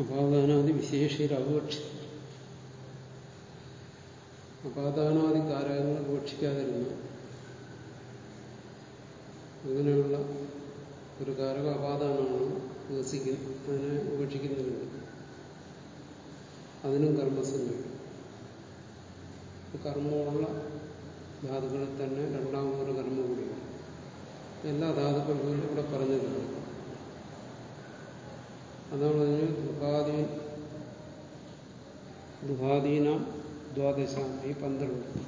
അപാദാനാദി വിശേഷിരപേക്ഷ അപാദാനാദി കാരകങ്ങൾ ഉപേക്ഷിക്കാതിരുന്നു അങ്ങനെയുള്ള ഒരു കാരക അപാദാനമാണ് വികസിക്കുന്നത് അതിനെ ഉപേക്ഷിക്കുന്നവരുണ്ട് അതിനും കർമ്മസഞ്ജം കർമ്മമുള്ള ധാതുക്കളിൽ തന്നെ രണ്ടാമതൊരു കർമ്മം കൂടിയാണ്. എല്ലാ ധാതുക്കൾക്കും ഇവിടെ പറഞ്ഞിട്ടുണ്ട്. അതാണ് അതിന് ദുഃഖാദീ ദുഃഖാദീന ദ്വാദശ ഈ പന്ത്രണ്ട്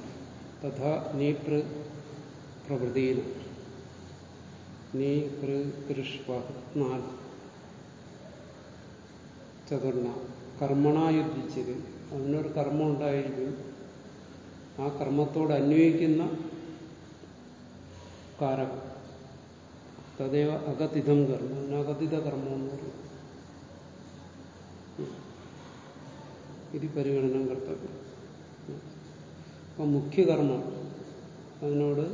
തഥാ നീപ്ര പ്രകൃതിയിൽ നീ കൃഷ്പ നാല് ചതുർണ. കർമ്മണായുദ്ധിച്ചത്. അതിനൊരു കർമ്മം ഉണ്ടായിരിക്കും. ആ കർമ്മത്തോട് അന്വയിക്കുന്ന കാരകം. തദൈവ അകത്തിതം കർമ്മം. അതിനകത്തിത കർമ്മം എന്ന് പറയും. ഇത് പരിഗണനം കർത്തവ്യം. അപ്പം മുഖ്യകർമ്മം. അതിനോട്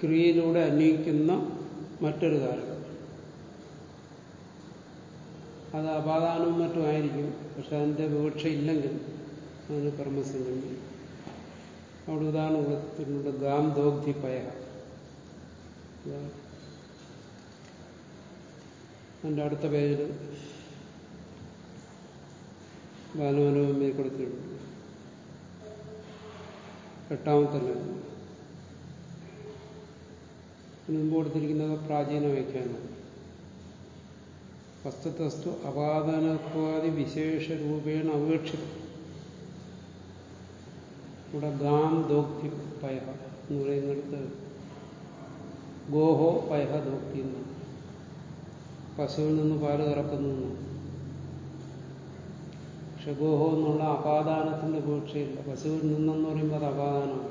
ക്രിയയിലൂടെ അന്വയിക്കുന്ന മറ്റൊരു കാരകം അത് അപാദാനവും മറ്റുമായിരിക്കും പക്ഷെ അതിന്റെ വിവക്ഷ ഇല്ലെങ്കിൽ അതിന് കർമ്മസംഗമി അവിടെ ഉദാഹരണം കൊടുത്തിട്ടുണ്ട് ഗാം ദോഗ്ധി പയ അതിന്റെ അടുത്ത പേജിൽ ബാലമനോമയെ കൊടുത്തിട്ടുണ്ട്. എട്ടാമത്തെ മുമ്പ് കൊടുത്തിരിക്കുന്നത് പ്രാചീന വ്യാഖ്യാനം. വസ്തുതസ്തു അപാദനത്വാദി വിശേഷ രൂപേണ അപേക്ഷിതം. ഇവിടെ ഗാം ദോക്തി പയഹ എന്ന് പറയുന്നിടത്ത് ഗോഹോ പയഹ ദോക്തി എന്നാണ് പശുവിൽ നിന്ന് പാൽ കറക്കുന്നു. പക്ഷെ ഗോഹോ എന്നുള്ള അപാദാനത്തിന്റെ വീക്ഷയില്ല പശുവിൽ നിന്നെന്ന് പറയുമ്പോൾ അത് അപാദാനമാണ്.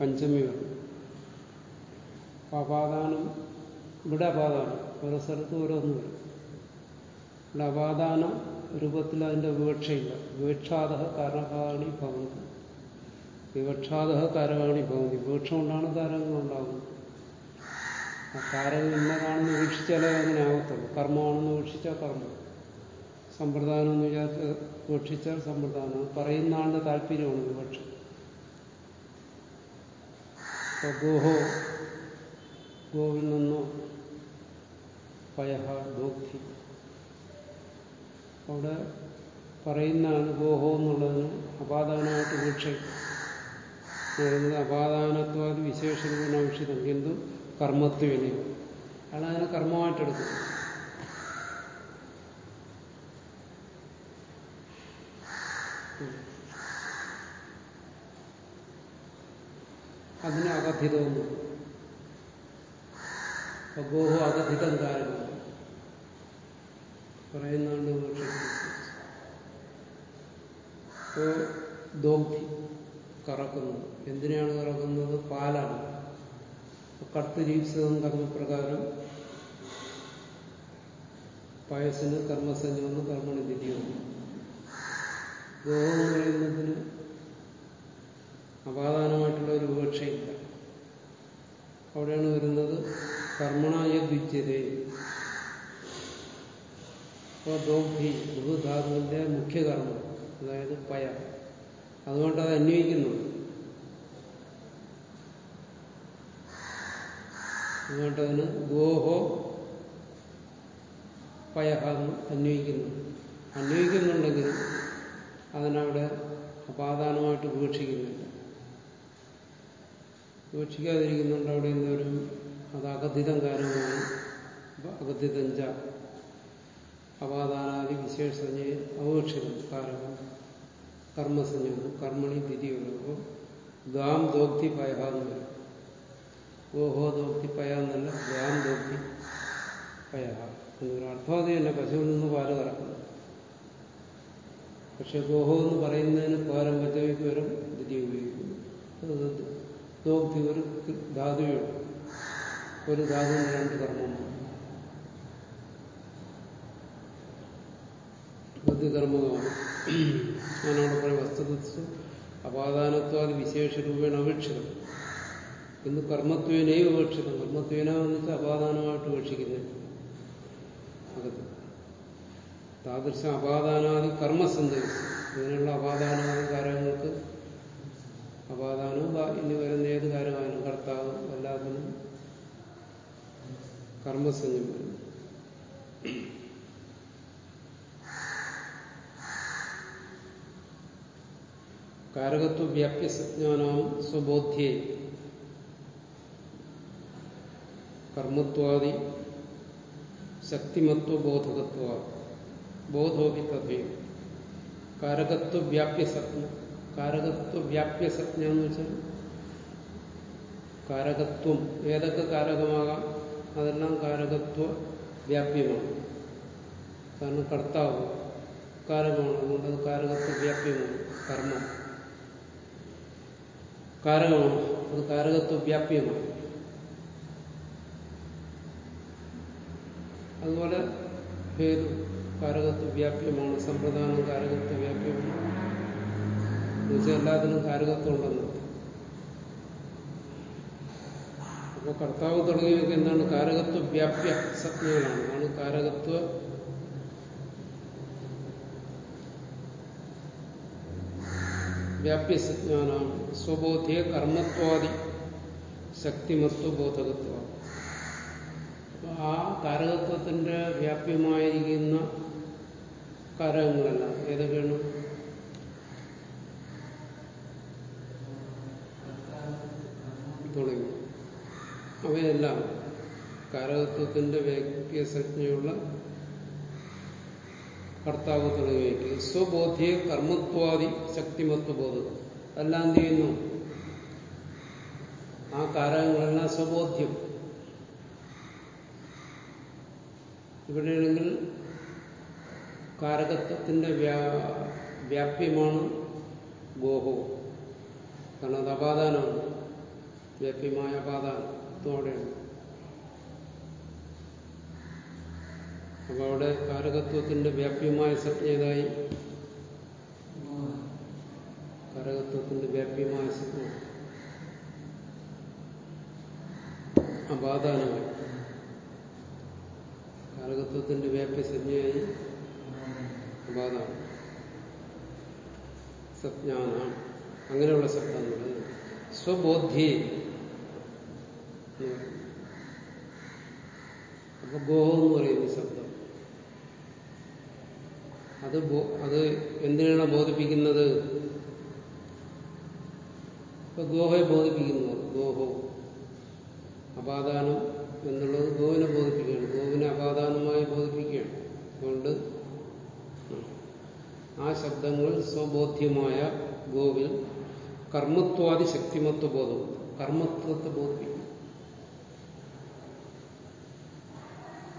പഞ്ചമി വരും അപ്പൊ അപാദാനം ഇവിടെ അപാദാനം. ഓരോ സ്ഥലത്തും ഓരോന്ന് വരും. ഇവിടെ അപാദാന രൂപത്തിൽ അതിന്റെ വിവക്ഷയില്ല. വിവക്ഷാത കാരണകാരണി ഭവന്തി. വിവക്ഷാദ കാരകാണി ഭവന്തി. വിവക്ഷം കൊണ്ടാണ് കാരകങ്ങൾ ഉണ്ടാകുന്നത് നിന്ന ഇന്നതാണെന്ന് വീക്ഷിച്ചാലേ അങ്ങനെ ആകത്തുള്ളൂ കർമ്മമാണെന്ന് വീക്ഷിച്ചാൽ കർമ്മം. സമ്പ്രദാനം എന്ന് വിചാരിച്ച് വീക്ഷിച്ചാൽ സമ്പ്രദാനം. പറയുന്ന ആളുടെ താല്പര്യമാണ് ഇപ്പൊ ഗോഹോ ഗോവിൽ നിന്നോ പയഹ ദോക്തി അവിടെ പറയുന്നതാണ് ഗോഹോ എന്നുള്ളതിന് അപാദാനമായിട്ട് വീക്ഷിക്കും അപാദാനത്വാദി അപാദാനത്വാദി വിശേഷരൂപനാവശ്യതം എന്തും കർമ്മത്വനെ അയാൾ അതിനെ കർമ്മമായിട്ടെടുക്കും അതിനെ അകഥിതമെന്ന് അഗോഹോ അകഥിതം കാരണം പറയുന്നുണ്ട് ഇപ്പോ ദോഗ്ധി കറക്കുന്നത് എന്തിനാണ് കറക്കുന്നത്? പാലാണ്. കർത്തരീപ്സിതം കർമ്മപ്രകാരം പായസിന് കർമ്മസഞ്ജമെന്ന് കർമ്മണി തിരിയുന്നു എന്ന് പറയുന്നതിന് അപാദാനമായിട്ടുള്ള ഒരു വിവക്ഷയില്ല അവിടെയാണ് വരുന്നത് കർമ്മണായ ദ്വിജ്യതേ. അപ്പോൾ ദോഗ്ധി ബഹുധാതുവിന്റെ മുഖ്യകർമ്മം അതായത് പയ. അതുകൊണ്ട് അത് അന്വയിക്കുന്നുണ്ട്. അതുകൊണ്ട് അതിന് ഗോഹോ പയഹ എന്ന് അന്വയിക്കുന്നു. അന്വയിക്കുന്നുണ്ടെങ്കിലും അതിനവിടെ അപാദാനമായിട്ട് ഉപേക്ഷിക്കുന്നില്ല. ഉപേക്ഷിക്കാതിരിക്കുന്നുണ്ട് അവിടെ എന്തോരും അത് അകഥിതം കാരണമാണ്. അകഥിതഞ്ച അപാദാനാദി വിശേഷജ്ഞയെ അപേക്ഷിക്കുന്നു കാരണം കർമ്മസഞ്ജം കർമ്മണി തിരിയുള്ളൂ ദാം ദോക്തി പയഹ പറയും ഗോഹോ ദോക്തി പയ എന്നല്ല ഗാം ദോക്തി പയ എന്നൊരു അർത്ഥം തന്നെ പശുവിൽ നിന്ന് പാൽ കറക്കുന്നു. പക്ഷെ ഗോഹോ എന്ന് പറയുന്നതിന് പകരം പച്ചവിക്ക് വരും ദ്വിതി ഉപയോഗിക്കുന്നു. ദോക്തി ഒരു ധാതുവുണ്ട് ഒരു ധാതു രണ്ട് കർമ്മമാണ്. ബുദ്ധികർമ്മമാണ് ഞാനവിടെ പറയും വസ്തുതത്വം അപാദാനത്വാൽ വിശേഷ രൂപേണ അപേക്ഷിതം ഇന്ന് കർമ്മത്വേനയും ഉപേക്ഷിതം കർമ്മത്വേന എന്ന് വെച്ചാൽ അപാദാനമായിട്ട് ഉപേക്ഷിക്കുന്നത്. അകത്ത്. താദൃശ അപാദാനാദി കർമ്മസന്ധി ഇങ്ങനെയുള്ള അപാദാനാദി കാര്യങ്ങൾക്ക് അപാദാനം ഇനി വരുന്ന ഏത് കാര്യമായാലും കർത്താവ് എല്ലാത്തിനും കർമ്മസഞ്ജം വരുന്നു കാരകത്വ വ്യാപ്യ സജ്ഞാനാവും സ്വബോധ്യേ കർമ്മത്വാദി ശക്തിമത്വ ബോധകത്വ ബോധോപി തഥയും കാരകത്വ വ്യാപ്യ സജ്ഞ കാരകത്വ വ്യാപ്യ സജ്ഞ എന്ന് വെച്ചാൽ കാരകത്വം. ഏതൊക്കെ കാരകമാകാം? അതെല്ലാം കാരകത്വ വ്യാപ്യമാണ് കാരണം കർത്താവ് കാരകമാണ്. അതുകൊണ്ട് അത് കാരകത്വ വ്യാപ്യമാണ് കർമ്മം. കാരകമാണ്. അത് കാരകത്വ അതുപോലെ ഹേതു കാരകത്വ വ്യാപ്യമാണ് സമ്പ്രദാനം കാരകത്വ വ്യാപ്യമാണ്. എന്നുവെച്ചാൽ എല്ലാത്തിനും കാരകത്വം ഉണ്ടെന്ന്. അപ്പോൾ കർത്താവ് തുടങ്ങിയവർക്ക് എന്താണ്? കാരകത്വ വ്യാപ്യ സജ്ഞകളാണ്. അതാണ് കാരകത്വ വ്യാപ്യസജ്ഞാനാണ് സ്വബോധ്യ കർമ്മത്വാദി ശക്തിമത്വ ബോധകത്വ. ആ കാരകത്വത്തിന്റെ വ്യാപ്യമായിരിക്കുന്ന കാരകങ്ങളല്ല ഏതൊക്കെയാണ് തുടങ്ങി. അവയെല്ലാം കാരകത്വത്തിന്റെ വ്യക്തിസജ്ഞയുള്ള കർത്താവ് തുടങ്ങിയവയ്ക്ക് സ്വബോധ്യ കർമ്മത്വാദി ശക്തിമത്വ ബോധം എന്ത് ചെയ്യുന്നു? ആ കാരകങ്ങളെല്ലാം സ്വബോധ്യം. ഇവിടെയാണെങ്കിൽ കാരകത്വത്തിന്റെ വ്യാപ്യമാണ് ഗോഹോ കാരണം അത് അപാദാനമാണ്. വ്യാപ്യമായ അപാദാനത്തോടെയാണ്. അപ്പൊ അവിടെ കാരകത്വത്തിന്റെ വ്യാപ്യമായ സജ്ഞതായി കാരകത്വത്തിന്റെ വ്യാപ്യമായ സജ്ഞ. അപാദാനമായി. കാരകത്വത്തിന്റെ വ്യാപ്യസഞ്ജയായി അപാദാനം സജ്ഞാന. അങ്ങനെയുള്ള ശബ്ദങ്ങൾ സ്വബോധി അപ്പൊ ഗോ എന്ന് പറയുന്ന ശബ്ദം. അത് അത് എന്തിനാണ് ബോധിപ്പിക്കുന്നത്? ഇപ്പൊ ഗോഹയെ ബോധിപ്പിക്കുന്നു. ഗോഹോ. അപാദാനം എന്നുള്ളത് ഗോവിനെ ബോധിപ്പിക്കുകയാണ്. അപാദാനമായി ബോധിപ്പിക്കുകയാണ്. അതുകൊണ്ട് ആ ശബ്ദങ്ങൾ സ്വബോധ്യമായ ഗോവിൽ കർമ്മത്വാദി ശക്തിമത്വ ബോധം കർമ്മത്വത്തെ ബോധിപ്പിക്കും.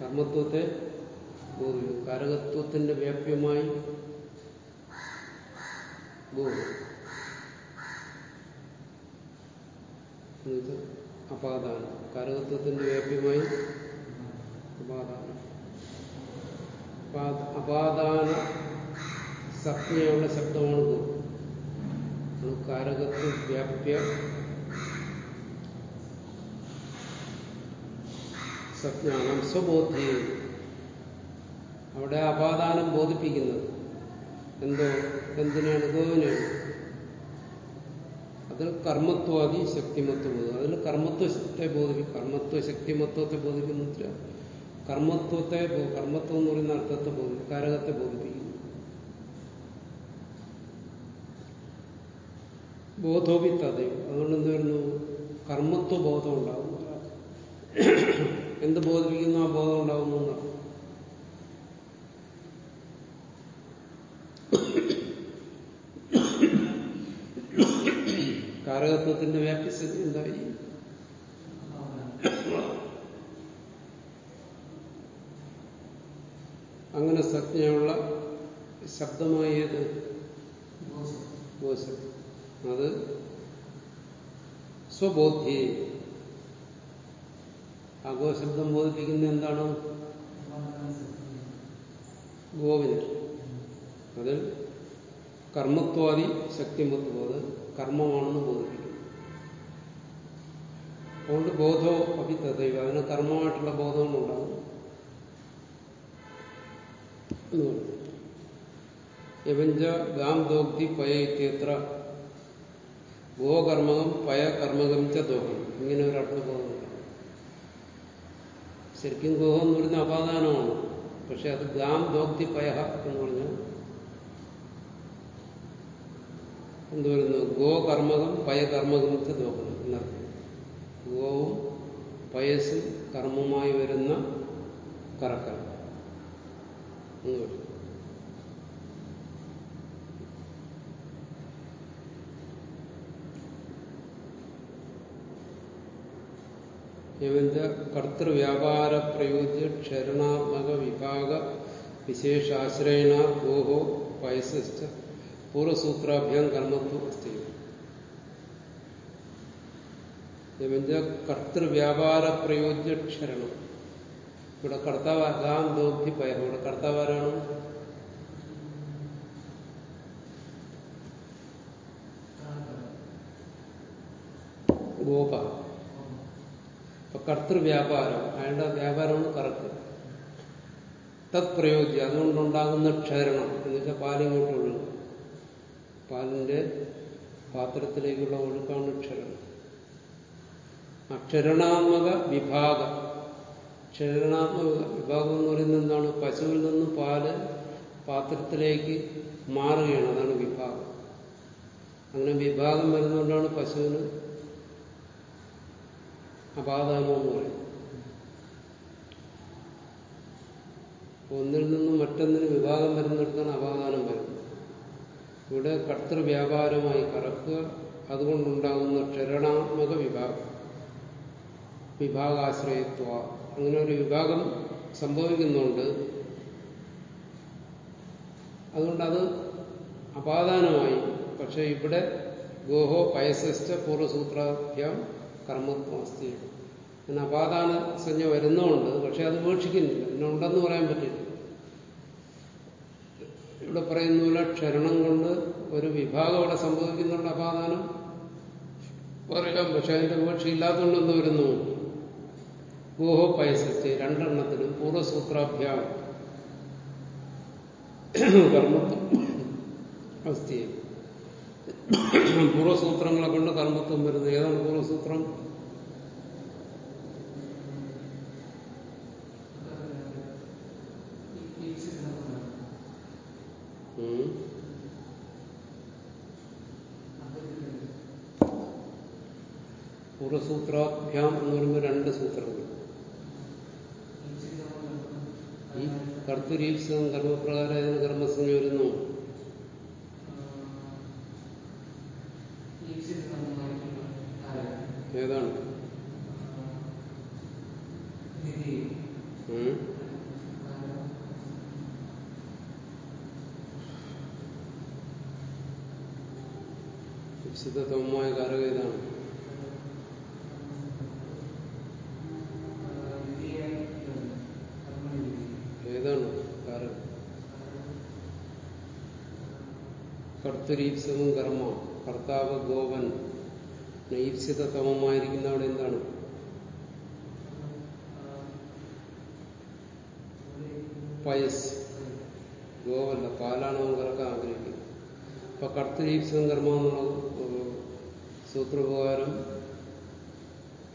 കർമ്മത്വത്തെ ബോധിപ്പിക്കും. കാരകത്വത്തിന്റെ വ്യാപ്യമായി ബോധം അപാദാനം. കാരകത്വത്തിന്റെ വ്യാപ്യമായി അപാദാനം. അപാദാന സജ്ഞയുള്ള ശബ്ദമാണ് ഗോ കാരകത്വ വ്യാപ്യ സജ്ഞാനം സ്വബോധി അവിടെ അപാദാനം ബോധിപ്പിക്കുന്നത്. എന്തോ എന്തിനാണ് ഗോവിനാണ് അതിൽ കർമ്മത്വാദി ശക്തിമത്വം അതിൽ കർമ്മത്വത്തെ ബോധിപ്പിക്കും കർമ്മത്വ ശക്തിമത്വത്തെ ബോധിപ്പിക്കുന്നില്ല കർമ്മത്വത്തെ കർമ്മത്വം എന്ന് പറയുന്ന അർത്ഥത്തെ ബോധിപ്പിക്കും കാരകത്തെ ബോധിപ്പിക്കുന്നു. ബോധോപി തതയും അതുകൊണ്ട് എന്ത് വരുന്നു? കർമ്മത്വ ബോധം ഉണ്ടാവും എന്ത് ബോധിപ്പിക്കുന്നു? ആ ബോധം ഉണ്ടാകുന്നു എന്നാണ്. കാരകത്വത്തിന്റെ വ്യാപ്തി എന്തായി? അങ്ങനെ സജ്ഞയുള്ള ശബ്ദമായത് അത് സ്വബോധ്യേ. ആഘോശബ്ദം ബോധിപ്പിക്കുന്ന എന്താണ്? ഗോവിന് അതിൽ കർമ്മത്വാദി ശക്തിമത്വം അത് കർമ്മമാണെന്ന് ബോധിപ്പിക്കും അതുകൊണ്ട് ബോധോ അഭി തഥൈവ അതിന് കർമ്മമായിട്ടുള്ള ബോധവും ഉണ്ടാകും എന്ന് ഗാം ദോഗ്ധി പയ ഇത്യത്ര ഗോകർമ്മകം പയ കർമ്മകം ച ദോഹം. ഇങ്ങനെ ഒരു അർത്ഥബോധമുണ്ട് ശരിക്കും ഗോഹം എന്ന് പറയുന്ന അപാദാനമാണ്. പക്ഷെ അത് ഗാം ദോഗ്ധി പയ എന്ന് പറഞ്ഞാൽ എന്ത് വരുന്നു ഗോ കർമ്മകം പയ കർമ്മകം ച ദോഹം എന്നർത്ഥം ഗോവും പയസ് കർമ്മമായി വരുന്ന കറക്കൽ കർത്തൃവ്യാപാര പ്രയോജ്യ ക്ഷരണാത്മക വിഭാഗ വിശേഷാശ്രയണ ഗോഹോ പയസശ്ച പൂർവസൂത്രാഭ്യാം കർമ്മത്വം അസ്ഥി കർത്തൃവ്യാപാര പ്രയോജ്യ ക്ഷരണം. ഇവിടെ കർത്താവ് ഗാം ദോഗ്ധി പയം ഇവിടെ കർത്താവാരാണ് ഗോപ. അപ്പൊ കർത്തൃവ്യാപാരം അയാളുടെ വ്യാപാരമാണ് കറക്ക്. തത് പ്രയോജ്യം അതുകൊണ്ടുണ്ടാകുന്ന ക്ഷരണം. എന്ന് വെച്ചാൽ പാലിങ്ങോട്ട് ഒഴുകും. പാലിന്റെ പാത്രത്തിലേക്കുള്ള ഒഴുക്കാണ് ക്ഷരണം. അക്ഷരണാത്മക വിഭാഗം. ക്ഷരണാത്മക വിഭാഗം എന്ന് പറയുന്നത് എന്താണ് പശുവിൽ നിന്ന് പാൽ പാത്രത്തിലേക്ക് മാറുകയാണ്. അതാണ് വിഭാഗം. അങ്ങനെ വിഭാഗം വരുന്നതുകൊണ്ടാണ് പശുവിന് അപാദാനം എന്ന് പറയുന്നത് ഒന്നിൽ നിന്നും മറ്റൊന്നിന് വിഭാഗം വരുന്നിടത്താണ് അപാദാനം വരുന്നത്. ഇവിടെ കർത്തൃവ്യാപാരമായി കറക്കുക അതുകൊണ്ടുണ്ടാകുന്ന ക്ഷരണാത്മക വിഭാഗം. വിഭാഗാശ്രയത്വ. അങ്ങനെ ഒരു വിഭാഗം സംഭവിക്കുന്നുണ്ട്. അതുകൊണ്ട് അത് അപാദാനമായി. പക്ഷേ ഇവിടെ ഗോഹോ പയസസ്റ്റ പൂർവസൂത്രാഭ്യാം കർമ്മത്വം അസ്ഥി അങ്ങനെ അപാദാന സംജ്ഞ വരുന്നുണ്ട് പക്ഷെ അത് വീക്ഷിക്കുന്നില്ല പിന്നെ ഉണ്ടെന്ന് പറയാൻ പറ്റില്ല. ഇവിടെ പറയുന്ന പോലെ ക്ഷരണം കൊണ്ട് ഒരു വിഭാഗം അവിടെ സംഭവിക്കുന്നുണ്ട് അപാദാനം. പറയാം പക്ഷെ അതിന്റെ വീഴ്ച ഇല്ലാത്തതുകൊണ്ട് എന്ത് വരുന്നു? ഗോഹോ പയസത്തെ രണ്ടെണ്ണത്തിനും പൂർവസൂത്രാഭ്യാം കർമ്മത്വം അസ്ഥി പൂർവസൂത്രങ്ങളെ കൊണ്ട് കർമ്മത്വം വരുന്നത് ഏതാണ് പൂർവസൂത്രം. പൂർവസൂത്രാഭ്യാം എന്ന് പറയുമ്പോൾ രണ്ട് സൂത്രങ്ങൾ കർത്തരീപ്സം കർമ്മപ്രകാരം അതിന് കർമ്മസംഖ്യ വരുന്നു ഏതാണ് ഉം? വിശുദ്ധതമമായ കാരക ഏതാണ് ഏതാണ് കാരകം കർത്തരീപ്സവും കർമ്മ. കർത്താവ് ഗോവൻ. നൈപ്സിതമമായിരിക്കുന്ന അവിടെ എന്താണ്? പയസ്. ഗോവല്ല പാലാണ് അവൻ കറക്കാൻ ആഗ്രഹിക്കുന്നത്. അപ്പൊ കർത്തരീപ്സം കർമ്മ എന്നുള്ള സൂത്രപ്രകാരം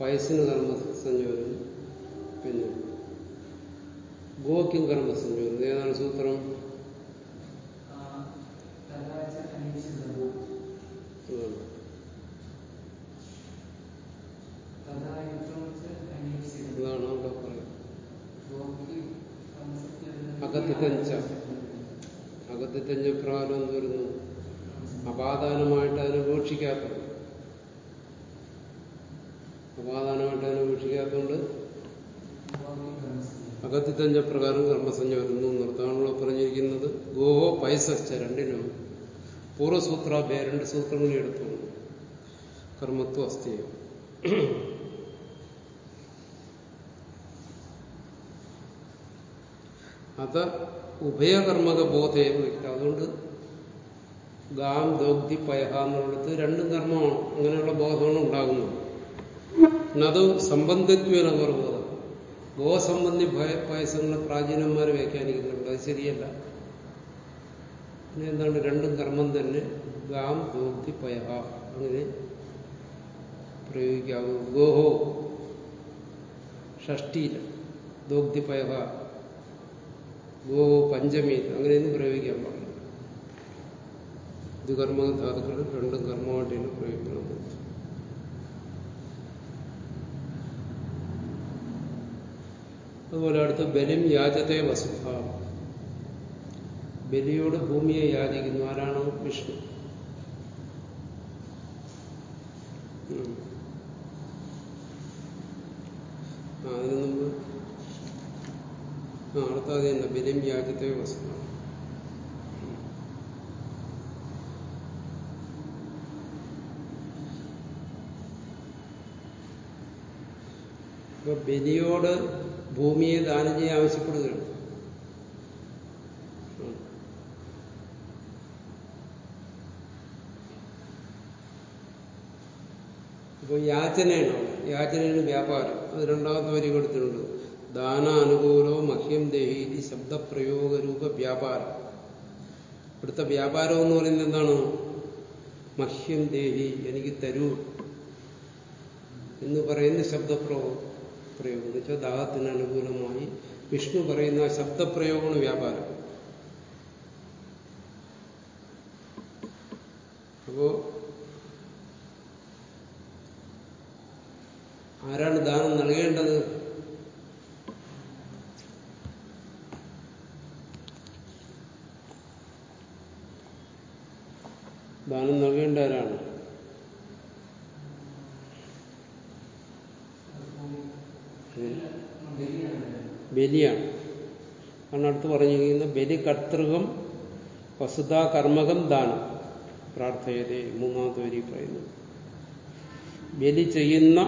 പയസ്സിന് കർമ്മസഞ്ജ വരും പിന്നെ ഗോക്കും കർമ്മസഞ്ജ വരും ഏതാണ് സൂത്രം ഇതാണ്. ഇതാണ് അവിടെ പറയുന്നത് അകത്തിത്തഞ്ച അകത്തിത്തഞ്ച പ്രകാരം എന്ത് വരുന്നു അപാദാനമായിട്ട് അതിനെ വീക്ഷിക്കാത്തത് അപാദാനമായിട്ട് അതിനെ വീക്ഷിക്കാത്തതുകൊണ്ട് അകത്തിത്തഞ്ച പ്രകാരം കർമ്മസഞ്ജ വരുന്നു നിർത്താനുള്ള പറഞ്ഞിരിക്കുന്നത്. ഗോഹോ പൈസച്ച രണ്ടിനും. പൂർവസൂത്രാഭ്യ രണ്ട് സൂത്രങ്ങളെ എടുത്തു. കർമ്മത്വ അസ്ഥിയം. അത് ഉഭയകർമ്മക ബോധയെ വയ്ക്കുക അതുകൊണ്ട് ഗാം ദോഗ്ധി പയഹ എന്നുള്ളത് രണ്ടും കർമ്മമാണ്. അങ്ങനെയുള്ള ബോധമാണ് ഉണ്ടാകുന്നത്. അത് സംബന്ധിത്വേന പൂർവത ഗോസംബന്ധി പായസങ്ങളെ പ്രാചീനന്മാർ വ്യാഖ്യാനിക്കുന്നുണ്ട്. അത് ശരിയല്ല. പിന്നെ എന്താണ്? രണ്ടും കർമ്മം തന്നെ. ഗാം ഗോക്തി പയ അങ്ങനെ പ്രയോഗിക്കാവൂ. ഗോഹോ. ഷഷ്ടിയിൽ ദോഗ്ധി പയ ഗോഹോ പഞ്ചമി അങ്ങനെയൊന്നും പ്രയോഗിക്കാൻ പാടില്ല. ഇത് കർമ്മ ധാതുക്കൾ രണ്ടും കർമ്മമായിട്ടാണ് പ്രയോഗിക്കണം അതുപോലെ അടുത്ത് ബലിം യാചത്തെ വസുധ ബലിയോട് ഭൂമിയെ യാചിക്കുന്നു. ആരാണ് വിഷ്ണു. അതിന് മുമ്പ് ആ തന്നെ ബലിം യാചത്തെ ഇപ്പൊ ബലിയോട് ഭൂമിയെ ദാനം ചെയ്യാൻ ആവശ്യപ്പെടുകയാണ്. ഇപ്പൊ യാചനയാണ്. യാചനയാണ് വ്യാപാരം. അത് രണ്ടാമത്തെ വരി കൊടുത്തിട്ടുണ്ട്. ദാനാനുകൂലോ മഹ്യം ദേഹീതി ശബ്ദപ്രയോഗ രൂപ വ്യാപാരം. ഇവിടുത്തെ വ്യാപാരം എന്ന് പറയുന്നത് എന്താണ്? മഹ്യം ദേഹി എനിക്ക് തരൂ എന്ന് പറയുന്ന ശബ്ദപ്രയോഗം. പ്രയോഗം എന്ന് വെച്ചാൽ ദാഹത്തിന് അനുകൂലമായി. വിഷ്ണു പറയുന്ന ശബ്ദപ്രയോഗമാണ് വ്യാപാരം അപ്പോ ആരാണ് ദാനം നൽകേണ്ടത് ദാനം നൽകേണ്ട ആരാണ് ബലിയാണ് കാരണം അടുത്ത് പറഞ്ഞിരിക്കുന്ന ബലി കർത്തൃകം വസുധാ കർമ്മകം ദാനം പ്രാർത്ഥയതേ മൂന്നാമത്തെ വരി പറയുന്നു. ബലി ചെയ്യുന്ന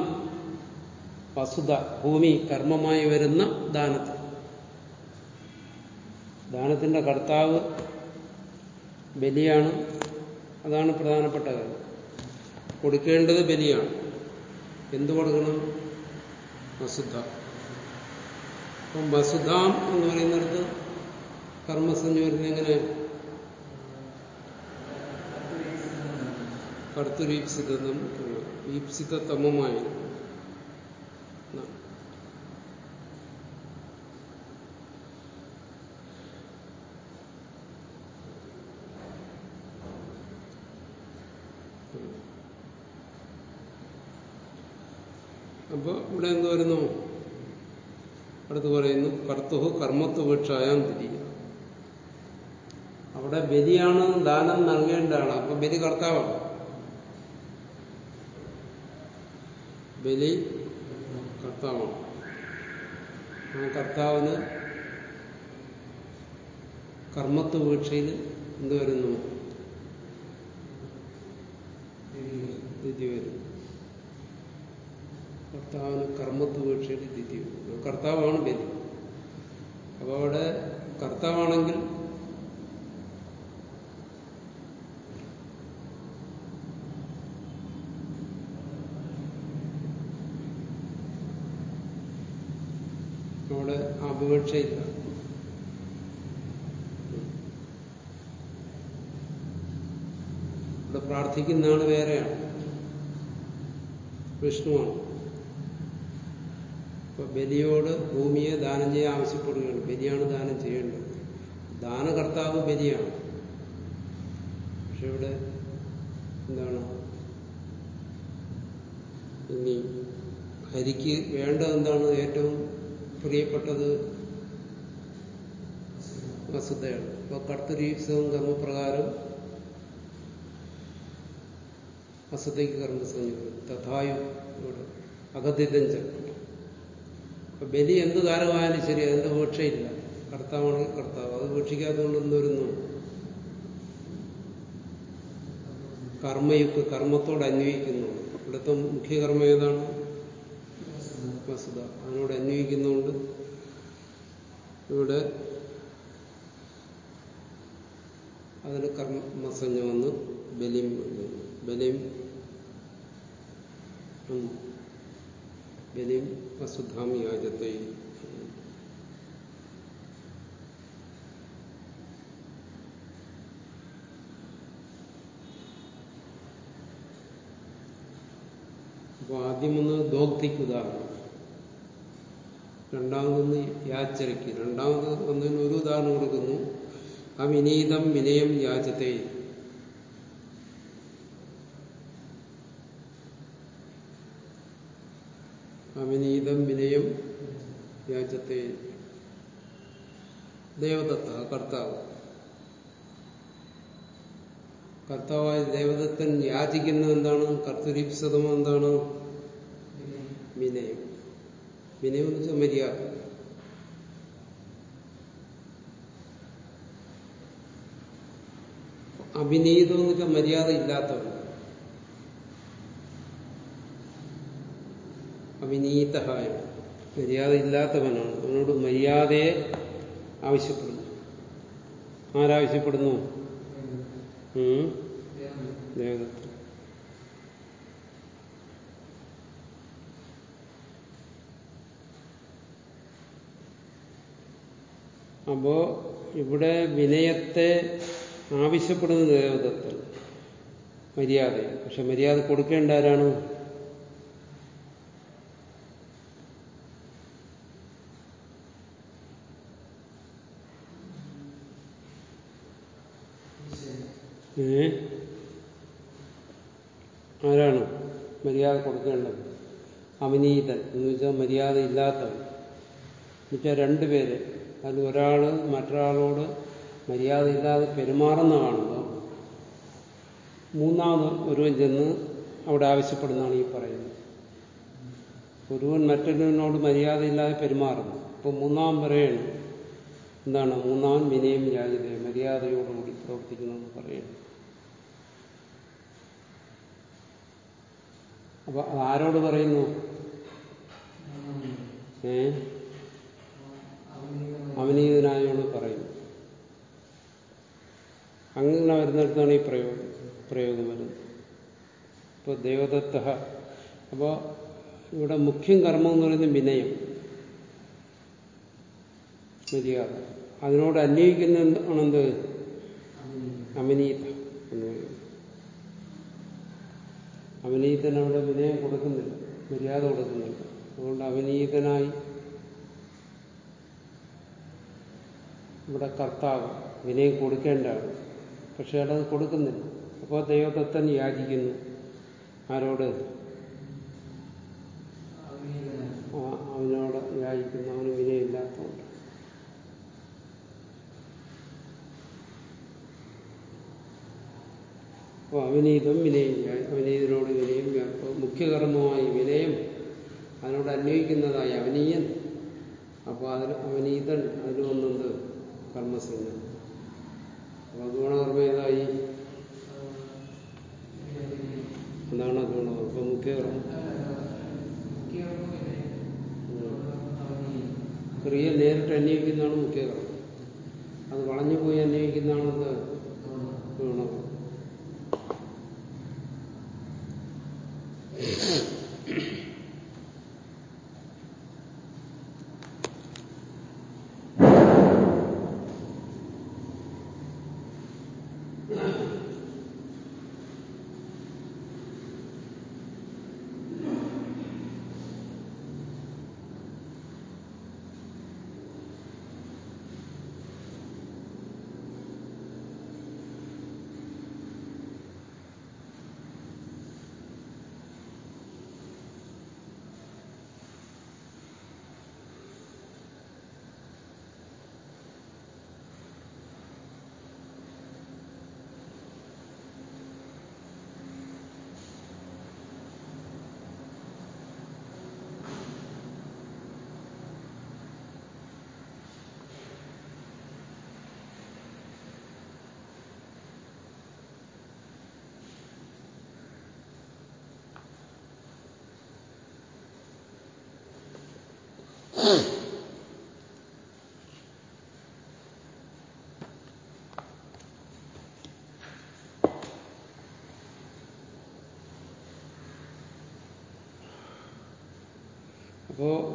വസുധ ഭൂമി കർമ്മമായി വരുന്ന ദാനത്തിൽ ദാനത്തിന്റെ കർത്താവ് ബലിയാണ്. അതാണ് പ്രധാനപ്പെട്ട കാര്യം. കൊടുക്കേണ്ടത് ബലിയാണ്. എന്തു കൊടുക്കണം? വസുധ. അപ്പം വസുധാം എന്ന് പറയുന്നിടത്ത് കർമ്മസഞ്ജ എങ്ങനെ? കർത്തുരീപ്സിതം ഈപ്സിതമമായിരുന്നു അപ്പൊ ഇവിടെ എന്ത് വരുന്നു? അടുത്ത് പറയുന്നു കർത്തുഹു കർമ്മത്വപേക്ഷായാൻ തിരിയ അവിടെ ബലിയാണ് ദാനം നൽകേണ്ടതാണ്. അപ്പൊ ബലി കർത്താവാണ്. ബലി കർത്താവാണ് ആ കർത്താവിന് കർമ്മത്വ വീക്ഷയിൽ എന്ത് വരുന്നു? കർത്താവിന് കർമ്മത്വ വീക്ഷയിൽ ദിതി വരും കർത്താവാണ് ബലി. അപ്പോ അവിടെ കർത്താവാണെങ്കിൽ അവിടെ അപേക്ഷയില്ല ഇവിടെ പ്രാർത്ഥിക്കുന്ന ആൾ വേറെയാണ്. വിഷ്ണുവാണ്. ഇപ്പൊ ബലിയോട് ഭൂമിയെ ദാനം ചെയ്യാൻ ആവശ്യപ്പെടുകയാണ്. ബലിയാണ് ദാനം ചെയ്യേണ്ടത്. ദാനകർത്താവ് ബലിയാണ്. പക്ഷെ ഇവിടെ എന്താണ്? ഇനി ഹരിക്ക് വേണ്ടത് എന്താണ്? ഏറ്റവും പ്രിയപ്പെട്ടത് വസുതയാണ് ഇപ്പൊ കർത്തരീപ്സവും കർമ്മപ്രകാരം വസുതയ്ക്ക് കർമ്മസംയോഗം തഥായു ഇവിടെ അഗതിതഞ്ച ബലി എന്ത് കാലമായാലും ശരി അതിന്റെ വീക്ഷയില്ല കർത്താവാണെങ്കിൽ കർത്താവ്. അത് വീക്ഷിക്കാത്തതുകൊണ്ട് എന്ത് വരുന്നു? കർമ്മയുക്ത കർമ്മത്തോട് അന്വയിക്കുന്നു. ഇവിടുത്തെ മുഖ്യ കർമ്മം ഏതാണ്? വസുത അതിനോട് അന്വയിക്കുന്നുണ്ട് ഇവിടെ അതിന് കർമ്മസഞ്ജമെന്ന് ബലിയും ബലിം ബലിം വസുധാം യാജത്തെ അപ്പൊ ആദ്യമൊന്ന് ദോഗ്ധിക്ക് ഉദാഹരണം. രണ്ടാമതൊന്ന് യാചരയ്ക്ക്. രണ്ടാമത് ഒന്നിന് ഒരു ഉദാഹരണം കൊടുക്കുന്നു. അവിനീതം വിനയം യാചത്തെ. അവിനീതം വിനയം യാചത്തെ ദേവദത്ത കർത്താവ്. കർത്താവായ ദേവദത്തൻ യാചിക്കുന്നത് എന്താണ്? കർത്തരീപ്സതം എന്താണ്? വിനയം. വിനയം എന്ന് വെച്ചാൽ മര്യാദ. അഭിനീതം എന്ന് വെച്ചാൽ മര്യാദ ഇല്ലാത്തവൻ. അവിനീതഹായ മര്യാദ ഇല്ലാത്തവനാണ്. അവനോട് മര്യാദയെ ആവശ്യപ്പെടുന്നു. ആരാവശ്യപ്പെടുന്നു? ദേവദത്ത അപ്പോ ഇവിടെ വിനയത്തെ ആവശ്യപ്പെടുന്ന ദേവദത്തൻ മര്യാദ. പക്ഷെ മര്യാദ കൊടുക്കേണ്ട ആരാണ് ഏ ആരാണ് മര്യാദ കൊടുക്കേണ്ടത്. അവിനീതൻ എന്ന് വെച്ചാൽ മര്യാദ ഇല്ലാത്തവൻ. എന്നുവെച്ചാൽ രണ്ടുപേര് അതിൽ ഒരാൾ മറ്റൊരാളോട് മര്യാദ ഇല്ലാതെ പെരുമാറുന്ന കാണുമ്പോൾ മൂന്നാമത് ഒരുവൻ ചെന്ന് അവിടെ ആവശ്യപ്പെടുന്നതാണ് ഈ പറയുന്നത്. ഒരുവൻ മറ്റൊരുവനോട് മര്യാദയില്ലാതെ പെരുമാറുന്നു. അപ്പോൾ മൂന്നാം പറയണം. എന്താണ്? മൂന്നാം വിനയം രാജ്യത്തെ മര്യാദയോടുകൂടി പ്രവർത്തിക്കണമെന്ന് പറയുന്നു അപ്പൊ ആരോട് പറയുന്നു? ഏ? അവനീതനായോട് പറയുന്നു. അങ്ങനെ വരുന്നിടത്താണ് ഈ പ്രയോഗം പ്രയോഗം വരുന്നത്. ഇപ്പൊ ദേവദത്ത അപ്പോ ഇവിടെ മുഖ്യം കർമ്മം എന്ന് പറയുന്നത് വിനയം. മര്യാദ. അതിനോട് അന്വയിക്കുന്ന ആണെന്ത്? അവിനീത എന്ന് പറയുന്നത് അവിനീതൻ അവിടെ വിനയം കൊടുക്കുന്നില്ല മര്യാദ കൊടുക്കുന്നില്ല. അതുകൊണ്ട് അവിനീതനായി ഇവിടെ കർത്താവ് വിനയം കൊടുക്കേണ്ടതാണ്. പക്ഷെ അയാളത് കൊടുക്കുന്നില്ല. അപ്പോൾ ദൈവദത്തൻ യാചിക്കുന്നു. ആരോട്? അവനോട് യാചിക്കുന്നു. അവന് വിനയമില്ലാത്തതുകൊണ്ട് അപ്പോൾ അവിനീതം വിനയം. അവിനീതനോട് വിനയം മുഖ്യകർമ്മമായി വിനയം. അതിനോട് അന്വയിക്കുന്നതായി അവനീയൻ. അപ്പോൾ അതിന് അവനീതൻ അതിന് വന്നത് കർമ്മസേന അപ്പൊ ഗുണകർമ്മ ഏതായി എന്താണ് ഗുണം അപ്പൊ മുഖ്യകർമ്മം. ക്രിയ നേരിട്ട് അന്വയിക്കുന്നതാണ് മുഖ്യകർമ്മം. അത് വളഞ്ഞു പോയി അന്വയിക്കുന്നതാണ് എന്ത് Peace.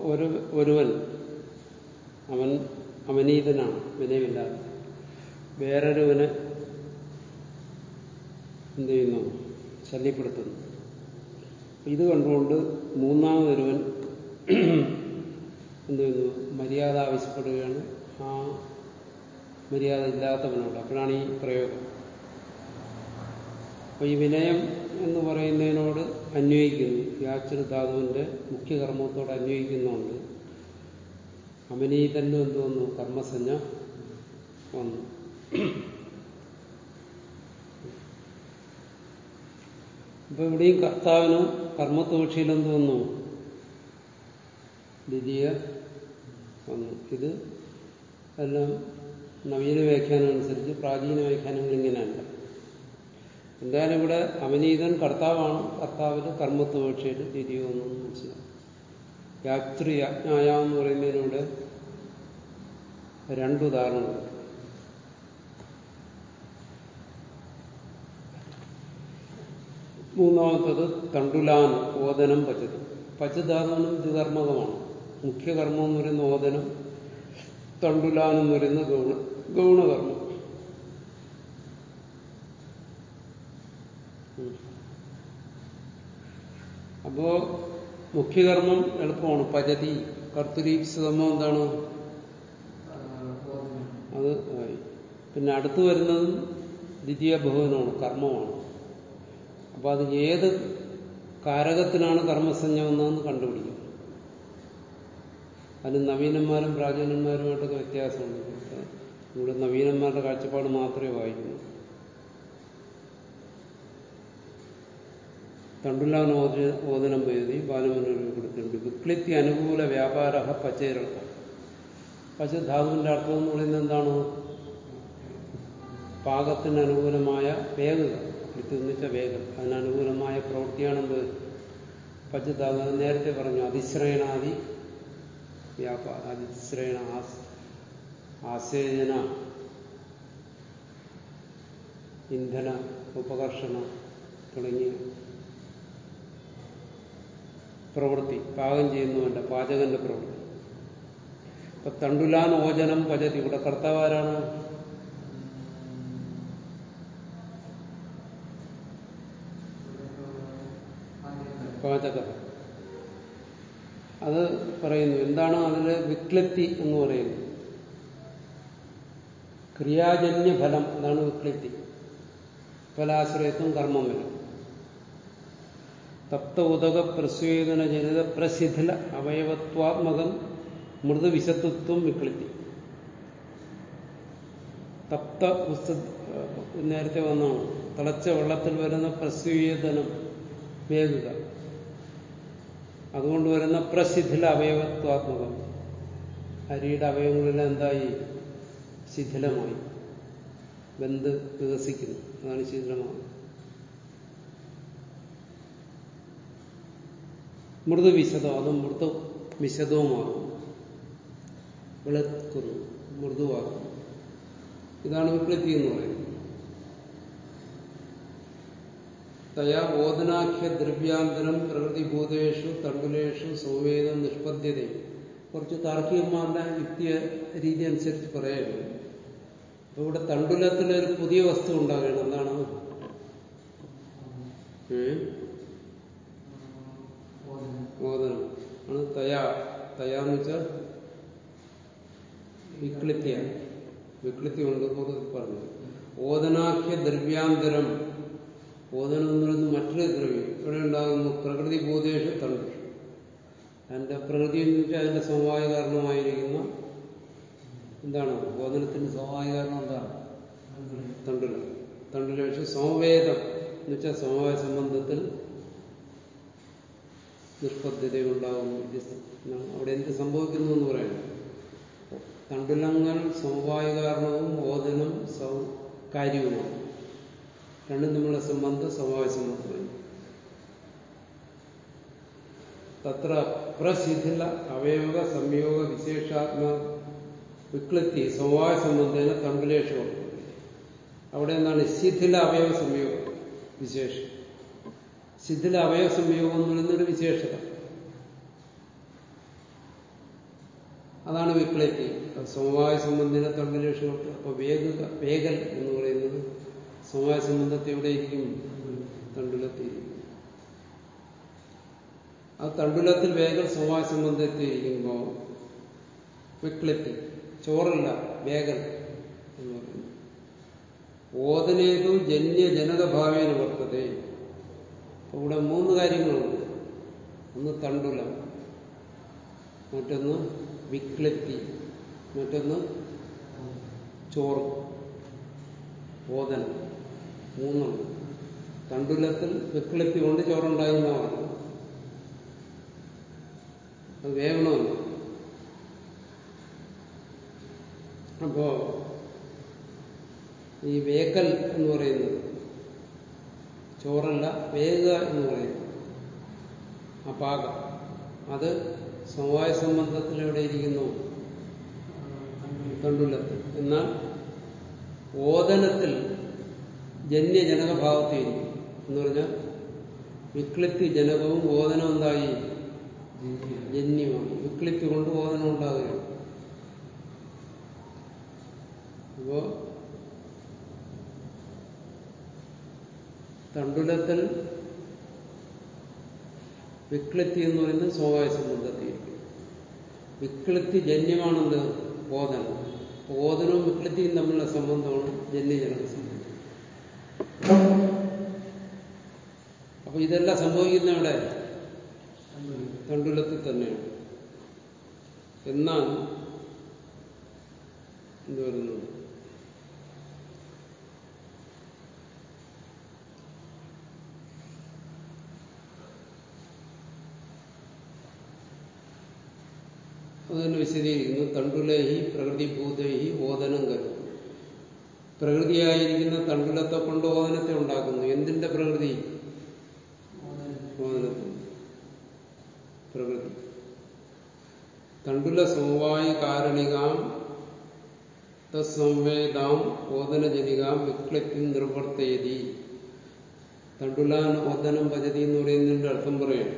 ഒരു ഒരുവൻ. അവൻ അവനീതനാണ് വിനയമില്ലാതെ. വേറൊരുവന് എന്ത് ചെയ്യുന്നു? ശല്യപ്പെടുത്തുന്നു. ഇത് കണ്ടുകൊണ്ട് മൂന്നാമതൊരുവൻ എന്ത് ചെയ്യുന്നു? മര്യാദ ആവശ്യപ്പെടുകയാണ്. ആ മര്യാദ ഇല്ലാത്തവനോട്. അപ്പോഴാണ് ഈ പ്രയോഗം. അപ്പൊ ഈ വിനയം എന്ന് പറയുന്നതിനോട് അന്വയിക്കുന്നു. യാച്ചർ മുഖ്യ മുഖ്യകർമ്മത്തോട് അന്വയിക്കുന്നുണ്ട്. അമനീതനും എന്ത് വന്നു? കർമ്മസഞ്ജ വന്നു. അപ്പൊ ഇവിടെയും കർത്താവിനും കർമ്മത്തോക്ഷിയിൽ എന്ത് വന്നു? ദ്വിതീയ വന്നു. ഇത് എല്ലാം നവീന വ്യാഖ്യാനം അനുസരിച്ച് പ്രാചീന വ്യാഖ്യാനങ്ങൾ ഇങ്ങനെയല്ല എന്തായാലും ഇവിടെ അവനീതൻ കർത്താവാണ്. കർത്താവിന് കർമ്മത്വപേക്ഷയിൽ തിരിയുമെന്ന് മനസ്സിലാക്കും യാത്രി യാജ്ഞായ എന്ന് പറയുന്നതിലൂടെ രണ്ടുദാഹരണങ്ങൾ മൂന്നാമത്തത് തണ്ടുലാൻ ഓദനം പച്ചത് പച്ചധാതുവിനും ദ്വികർമ്മകമാണ് മുഖ്യകർമ്മം എന്ന് പറയുന്ന ഓദനം തണ്ടുലാൻ എന്ന് പറയുന്ന ഗൗണ ഗൗണകർമ്മം. അപ്പോ മുഖ്യകർമ്മം എളുപ്പമാണ്. പജതി കർത്തുരീപ്സിതമോ എന്താണ്? അത് പിന്നെ അടുത്തു വരുന്നതും ദ്വിതീയ ബഹുവനമാണ് കർമ്മമാണ്. അപ്പൊ അത് ഏത് കാരകത്തിനാണ് കർമ്മസഞ്ജ വന്നതെന്ന് കണ്ടുപിടിക്കും. അതിന് നവീനന്മാരും പ്രാചീനന്മാരുമായിട്ടൊക്കെ വ്യത്യാസമുണ്ട്. ഇവിടെ നവീനന്മാരുടെ കാഴ്ചപ്പാട് മാത്രമേ വായിക്കുന്നു തണ്ടുലാൻ ഓദനം പേതി ബാലമനോരമ വിക്ലിത്തി അനുകൂല വ്യാപാര പച്ചയിരട്ട പച്ച ധാതുവിന്റെ അർത്ഥം എന്ന് പറയുന്നത് എന്താണ്? പാകത്തിന് അനുകൂലമായ വേഗത. വിത്തുന്നിച്ച വേഗം. അതിനനുകൂലമായ പ്രവൃത്തിയാണെന്ത്? പച്ചധാതു നേരത്തെ പറഞ്ഞു അതിശ്രയണാദി വ്യാപാര അതിശ്രയണ ആസേചന ഇന്ധന ഉപകർഷണ തുടങ്ങിയ പ്രവൃത്തി പാകം ചെയ്യുന്നവന്റെ പാചകന്റെ പ്രവൃത്തി. ഇപ്പൊ തണ്ടുലാൻ ഓചനം പചതി ഇവിടെ കർത്താവാരാണ്? പാചക അത് പറയുന്നു എന്താണ് അതിൽ വിക്ലത്തി എന്ന് പറയുന്നത് ക്രിയാജന്യ ഫലം അതാണ് വിക്ലത്തി ഫലാശ്രയത്വം കർമ്മം വരും തപ്ത ഉദക പ്രസ്വേദന ജനിത പ്രസിദ്ധില അവയവത്വാത്മകം മൃദുവിശത്വം വിക്ലിത്തി. തപ്ത നേരത്തെ വന്നാണ് തിളച്ച വെള്ളത്തിൽ വരുന്ന പ്രസ്വേദനം വേഗുക അതുകൊണ്ട് വരുന്ന പ്രശിഥില അവയവത്വാത്മകം. അരിയുടെ അവയവങ്ങളെല്ലാം എന്തായി? ശിഥിലമായി. ബന്ധ് വികസിക്കുന്നു. അതാണ് ശിഥിലമാണ് മൃദു വിശദം അതും മൃദു വിശദവുമാകും വിളക്കുന്നു മൃദുവാകും ഇതാണ് വിപ്ലത്തി എന്ന് പറയുന്നത്. തയാ ബോധനാഖ്യ ദ്രവ്യാന്തരം പ്രകൃതിഭൂതേഷു തണ്ടുലേഷു സൗവേദം നിഷ്പദ്ധ്യത. കുറച്ച് താർക്കികന്മാരുടെ യുക്തിയ രീതി അനുസരിച്ച് പറയുകയാണ് അപ്പൊ ഇവിടെ തണ്ടുലത്തിൽ ഒരു പുതിയ വസ്തു ഉണ്ടാകുകയാണ് എന്താണ് ബോധനം ആണ് തയാ തയാന്ന് വെച്ചാൽ വിക്ലിത്യാണ് വിക്ലിത്തി ഉണ്ട് പറഞ്ഞു ഓദനാഖ്യ ദ്രവ്യാന്തരം. ഓദനം എന്ന് പറയുന്നത് മറ്റൊരു ദ്രവ്യം. ഇവിടെ ഉണ്ടാകുന്നു പ്രകൃതി ബോധേഷ തണ്ട്. അതിന്റെ പ്രകൃതി എന്ന് വെച്ചാൽ അതിന്റെ സ്വഭാവ കാരണമായിരിക്കുന്ന എന്താണ്? ബോധനത്തിന്റെ സ്വഭാവ കാരണം എന്താണ്? തണ്ടുല പക്ഷെ സമവേദം എന്ന് വെച്ചാൽ സമവായ സംബന്ധത്തിൽ നിഷ്പദ്ധ്യതയുണ്ടാകുന്നു അവിടെ എന്ത് സംഭവിക്കുന്നു എന്ന് പറയുന്നത് തണ്ടുലങ്ങൾ സമവായ കാരണവും ഓദനം സൗ കാര്യവുമാണ്. രണ്ടും തമ്മിലുള്ള സംബന്ധം സമവായ സംബന്ധമായി തത്ര പ്രശിഥില അവയവ സംയോഗ വിശേഷാത്മ വിക്ലത്തി സമവായ സംബന്ധേന തണ്ടുലേഷമാണ് അവിടെ എന്താണ്? ശിഥില അവയവ സംയോഗ വിശേഷം. ശിഥില അവയ സംയോഗം എന്ന് പറയുന്നൊരു വിശേഷത. അതാണ് വിക്ലത്തി സമവായ സംബന്ധിനെ തമ്മിൽ രക്ഷപ്പെട്ടു അപ്പൊ വേഗ വേഗൽ എന്ന് പറയുന്നത് സമവായ സംബന്ധത്തെ എവിടെയിരിക്കും തണ്ടുലത്തിയിരിക്കും ആ തണ്ടുലത്തിൽ വേഗൽ സമവായ സംബന്ധത്തെ ഇരിക്കുമ്പോൾ വിക്ലത്തി ചോറല്ല വേഗൽ എന്ന് പറയുന്നു. ഓതനേതു ജന്യ ജനകഭാവേന വർത്തതേ. ഇവിടെ മൂന്ന് കാര്യങ്ങളുണ്ട്. ഒന്ന് തണ്ടുലം മറ്റൊന്ന് വിക്ലത്തി മറ്റൊന്ന് ചോറ് ഓതനം. മൂന്നുണ്ട്. തണ്ടുലത്തിൽ വിക്ലത്തി കൊണ്ട് പറഞ്ഞു അത് വേവണമല്ല. അപ്പോ ഈ വേക്കൽ എന്ന് പറയുന്നത് ചോറല്ല വേഗ എന്ന് പറയുന്നത് ആ പാകം. അത് സമവായ സംബന്ധത്തിൽ എവിടെ ഇരിക്കുന്നു? തണ്ടുലത്തിൽ എന്നാൽ ഓദനത്തിൽ ജന്യജനകഭാവത്തിൽ ഇരിക്കും എന്ന് പറഞ്ഞാൽ വിക്ലിത്തി ജനകവും ഓദനം എന്തായി? ജന്യമാണ്. വിക്ലിത്തി കൊണ്ട് ഓദനം ഉണ്ടാകുകയാണ് അപ്പോ തണ്ടുലത്തിൽ വിക്ലിത്തി എന്ന് പറയുന്നത് സ്വാഭാവിക സംബന്ധത്തിൽ വിക്ലിത്തി ജന്യമാണെന്ത് ബോധനം ബോധനവും വിക്ലിത്തിയും തമ്മിലുള്ള സംബന്ധമാണ് ജന്യജനക സംബന്ധം അപ്പൊ ഇതെല്ലാം സംഭവിക്കുന്ന ഇവിടെ തണ്ടുലത്തിൽ തന്നെയാണ്. എന്നാൽ എന്ത് വിശദീകരിക്കുന്നു തണ്ടുലേഹി പ്രകൃതിഭൂതേഹി ഓദനം കരുതും പ്രകൃതിയായിരിക്കുന്ന തണ്ടുലത്തെ കൊണ്ട് ഓദനത്തെ ഉണ്ടാക്കുന്നു. എന്തിന്റെ പ്രകൃതി? പ്രകൃതി. തണ്ടുല സമവായി കാരണികാം തസ്സംവേദാം ഓദനജനികാം വിക്ലത്തിൽ നിർവർത്തയതി. തണ്ടുലാൻ ഓദനം പചതി എന്ന് പറയുന്നതിന്റെ അർത്ഥം പറയണം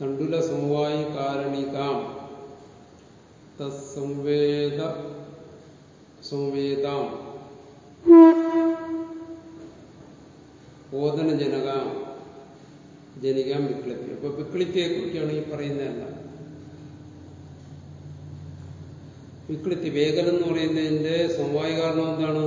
തണ്ടുല സമവായി കാരണികാം തസ്സംവേദ സംവേദാം ഓദനജനക ജനികാം വിക്ലിത്തി അപ്പൊ വിക്ലിത്തിയെ കുറിച്ചാണ് ഈ പറയുന്നതല്ല വിക്ലിത്തി വേഗനം എന്ന് പറയുന്നതിന്റെ സമവായ കാരണം എന്താണ്?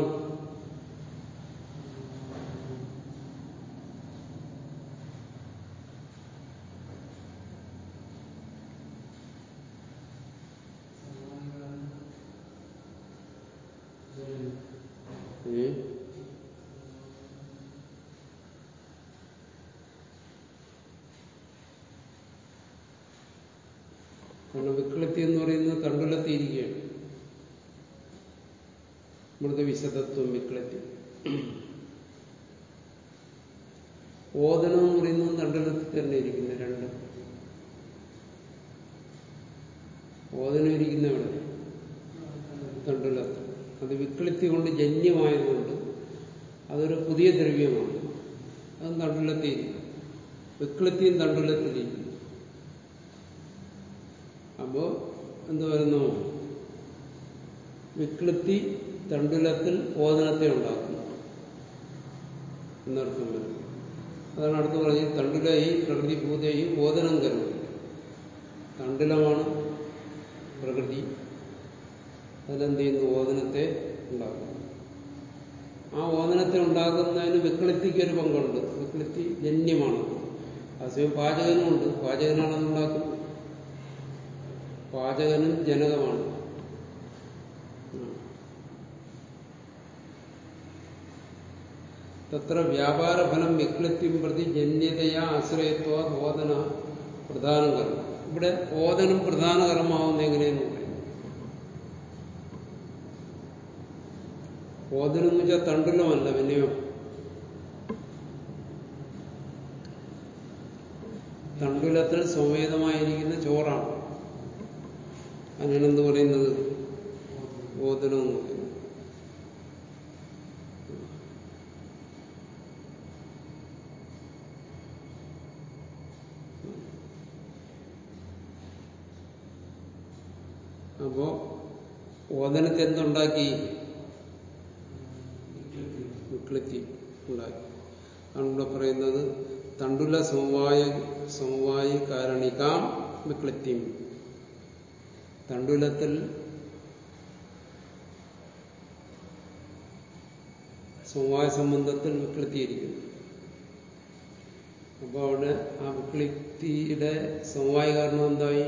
കാരണം വിക്ലത്തി എന്ന് പറയുന്നത് തണ്ടുലത്തിയിരിക്കുകയാണ്. മൃദുവിശദത്വം വിക്ലത്തി ഓദനം എന്ന് പറയുന്നത് തണ്ടുലത്തിൽ തന്നെ ഇരിക്കുന്നു രണ്ട്. ഓദനം ഇരിക്കുന്ന എവിടെ? തണ്ടുലത്ത്. അത് വിക്ലിത്തി കൊണ്ട് ജന്യമായതുകൊണ്ട് അതൊരു പുതിയ ദ്രവ്യമാണ്. അതും തണ്ടുലത്തിയിരിക്കും വിക്ലിത്തിയും തണ്ടുലത്തിലിരിക്കും അപ്പോ എന്ത് പറയുന്നു? വിക്ലിത്തി തണ്ടുലത്തിൽ ഓദനത്തെ ഉണ്ടാക്കുന്നു. എന്നർത്ഥം വരും അതാണ് അടുത്ത് പറഞ്ഞത് തണ്ടുലയും പ്രകൃതിഭൂതയും ഓദനം കരുതും. തണ്ടുലമാണ് പ്രകൃതി. അതിലെന്ത് ചെയ്യുന്നു ഓദനത്തെ ഉണ്ടാക്കുന്നു. ആ ഓദനത്തെ ഉണ്ടാക്കുന്നതിന് വിക്ലിത്തിക്ക് ഒരു പങ്കുണ്ട്. വിക്ലിത്തി ജന്യമാണ്. അതേസമയം പാചകനുമുണ്ട്. ഉണ്ടാക്കുന്നത് പാചകനും ജനകമാണ്. തത്ര വ്യാപാരഫലം വ്യക്തിത്വം പ്രതി ജന്യതയാ ആശ്രയത്വ ഓദന പ്രധാന കർമ്മം ഇവിടെ ഓദനം പ്രധാന കർമ്മമാവുന്ന എങ്ങനെയെന്ന് പറയുന്നു ഓദനം എന്ന് വെച്ചാൽ തണ്ടുലമല്ല പിന്നെയോ തണ്ടുലത്തിൽ സ്വമേതമായിരിക്കുന്ന ചോറാണ്. അതിനെന്ത് പറയുന്നത് ഓദനം എന്ന് പറയുന്നത് അപ്പോ ഓദനത്തെ എന്തുണ്ടാക്കി വിക്ലിത്തി ഉണ്ടാക്കി ആണ് ഇവിടെ പറയുന്നത് തണ്ടുല സമവായ സമവായി കാരണികാം വിക്ലിത്തിം തണ്ടുലത്തിൽ സമവായ സംബന്ധത്തിൽ വിക്ലിത്തിയിരിക്കുന്നു അപ്പോൾ അവിടെ ആ വിക്ലിത്തിയുടെ സമവായ കാരണം എന്തായി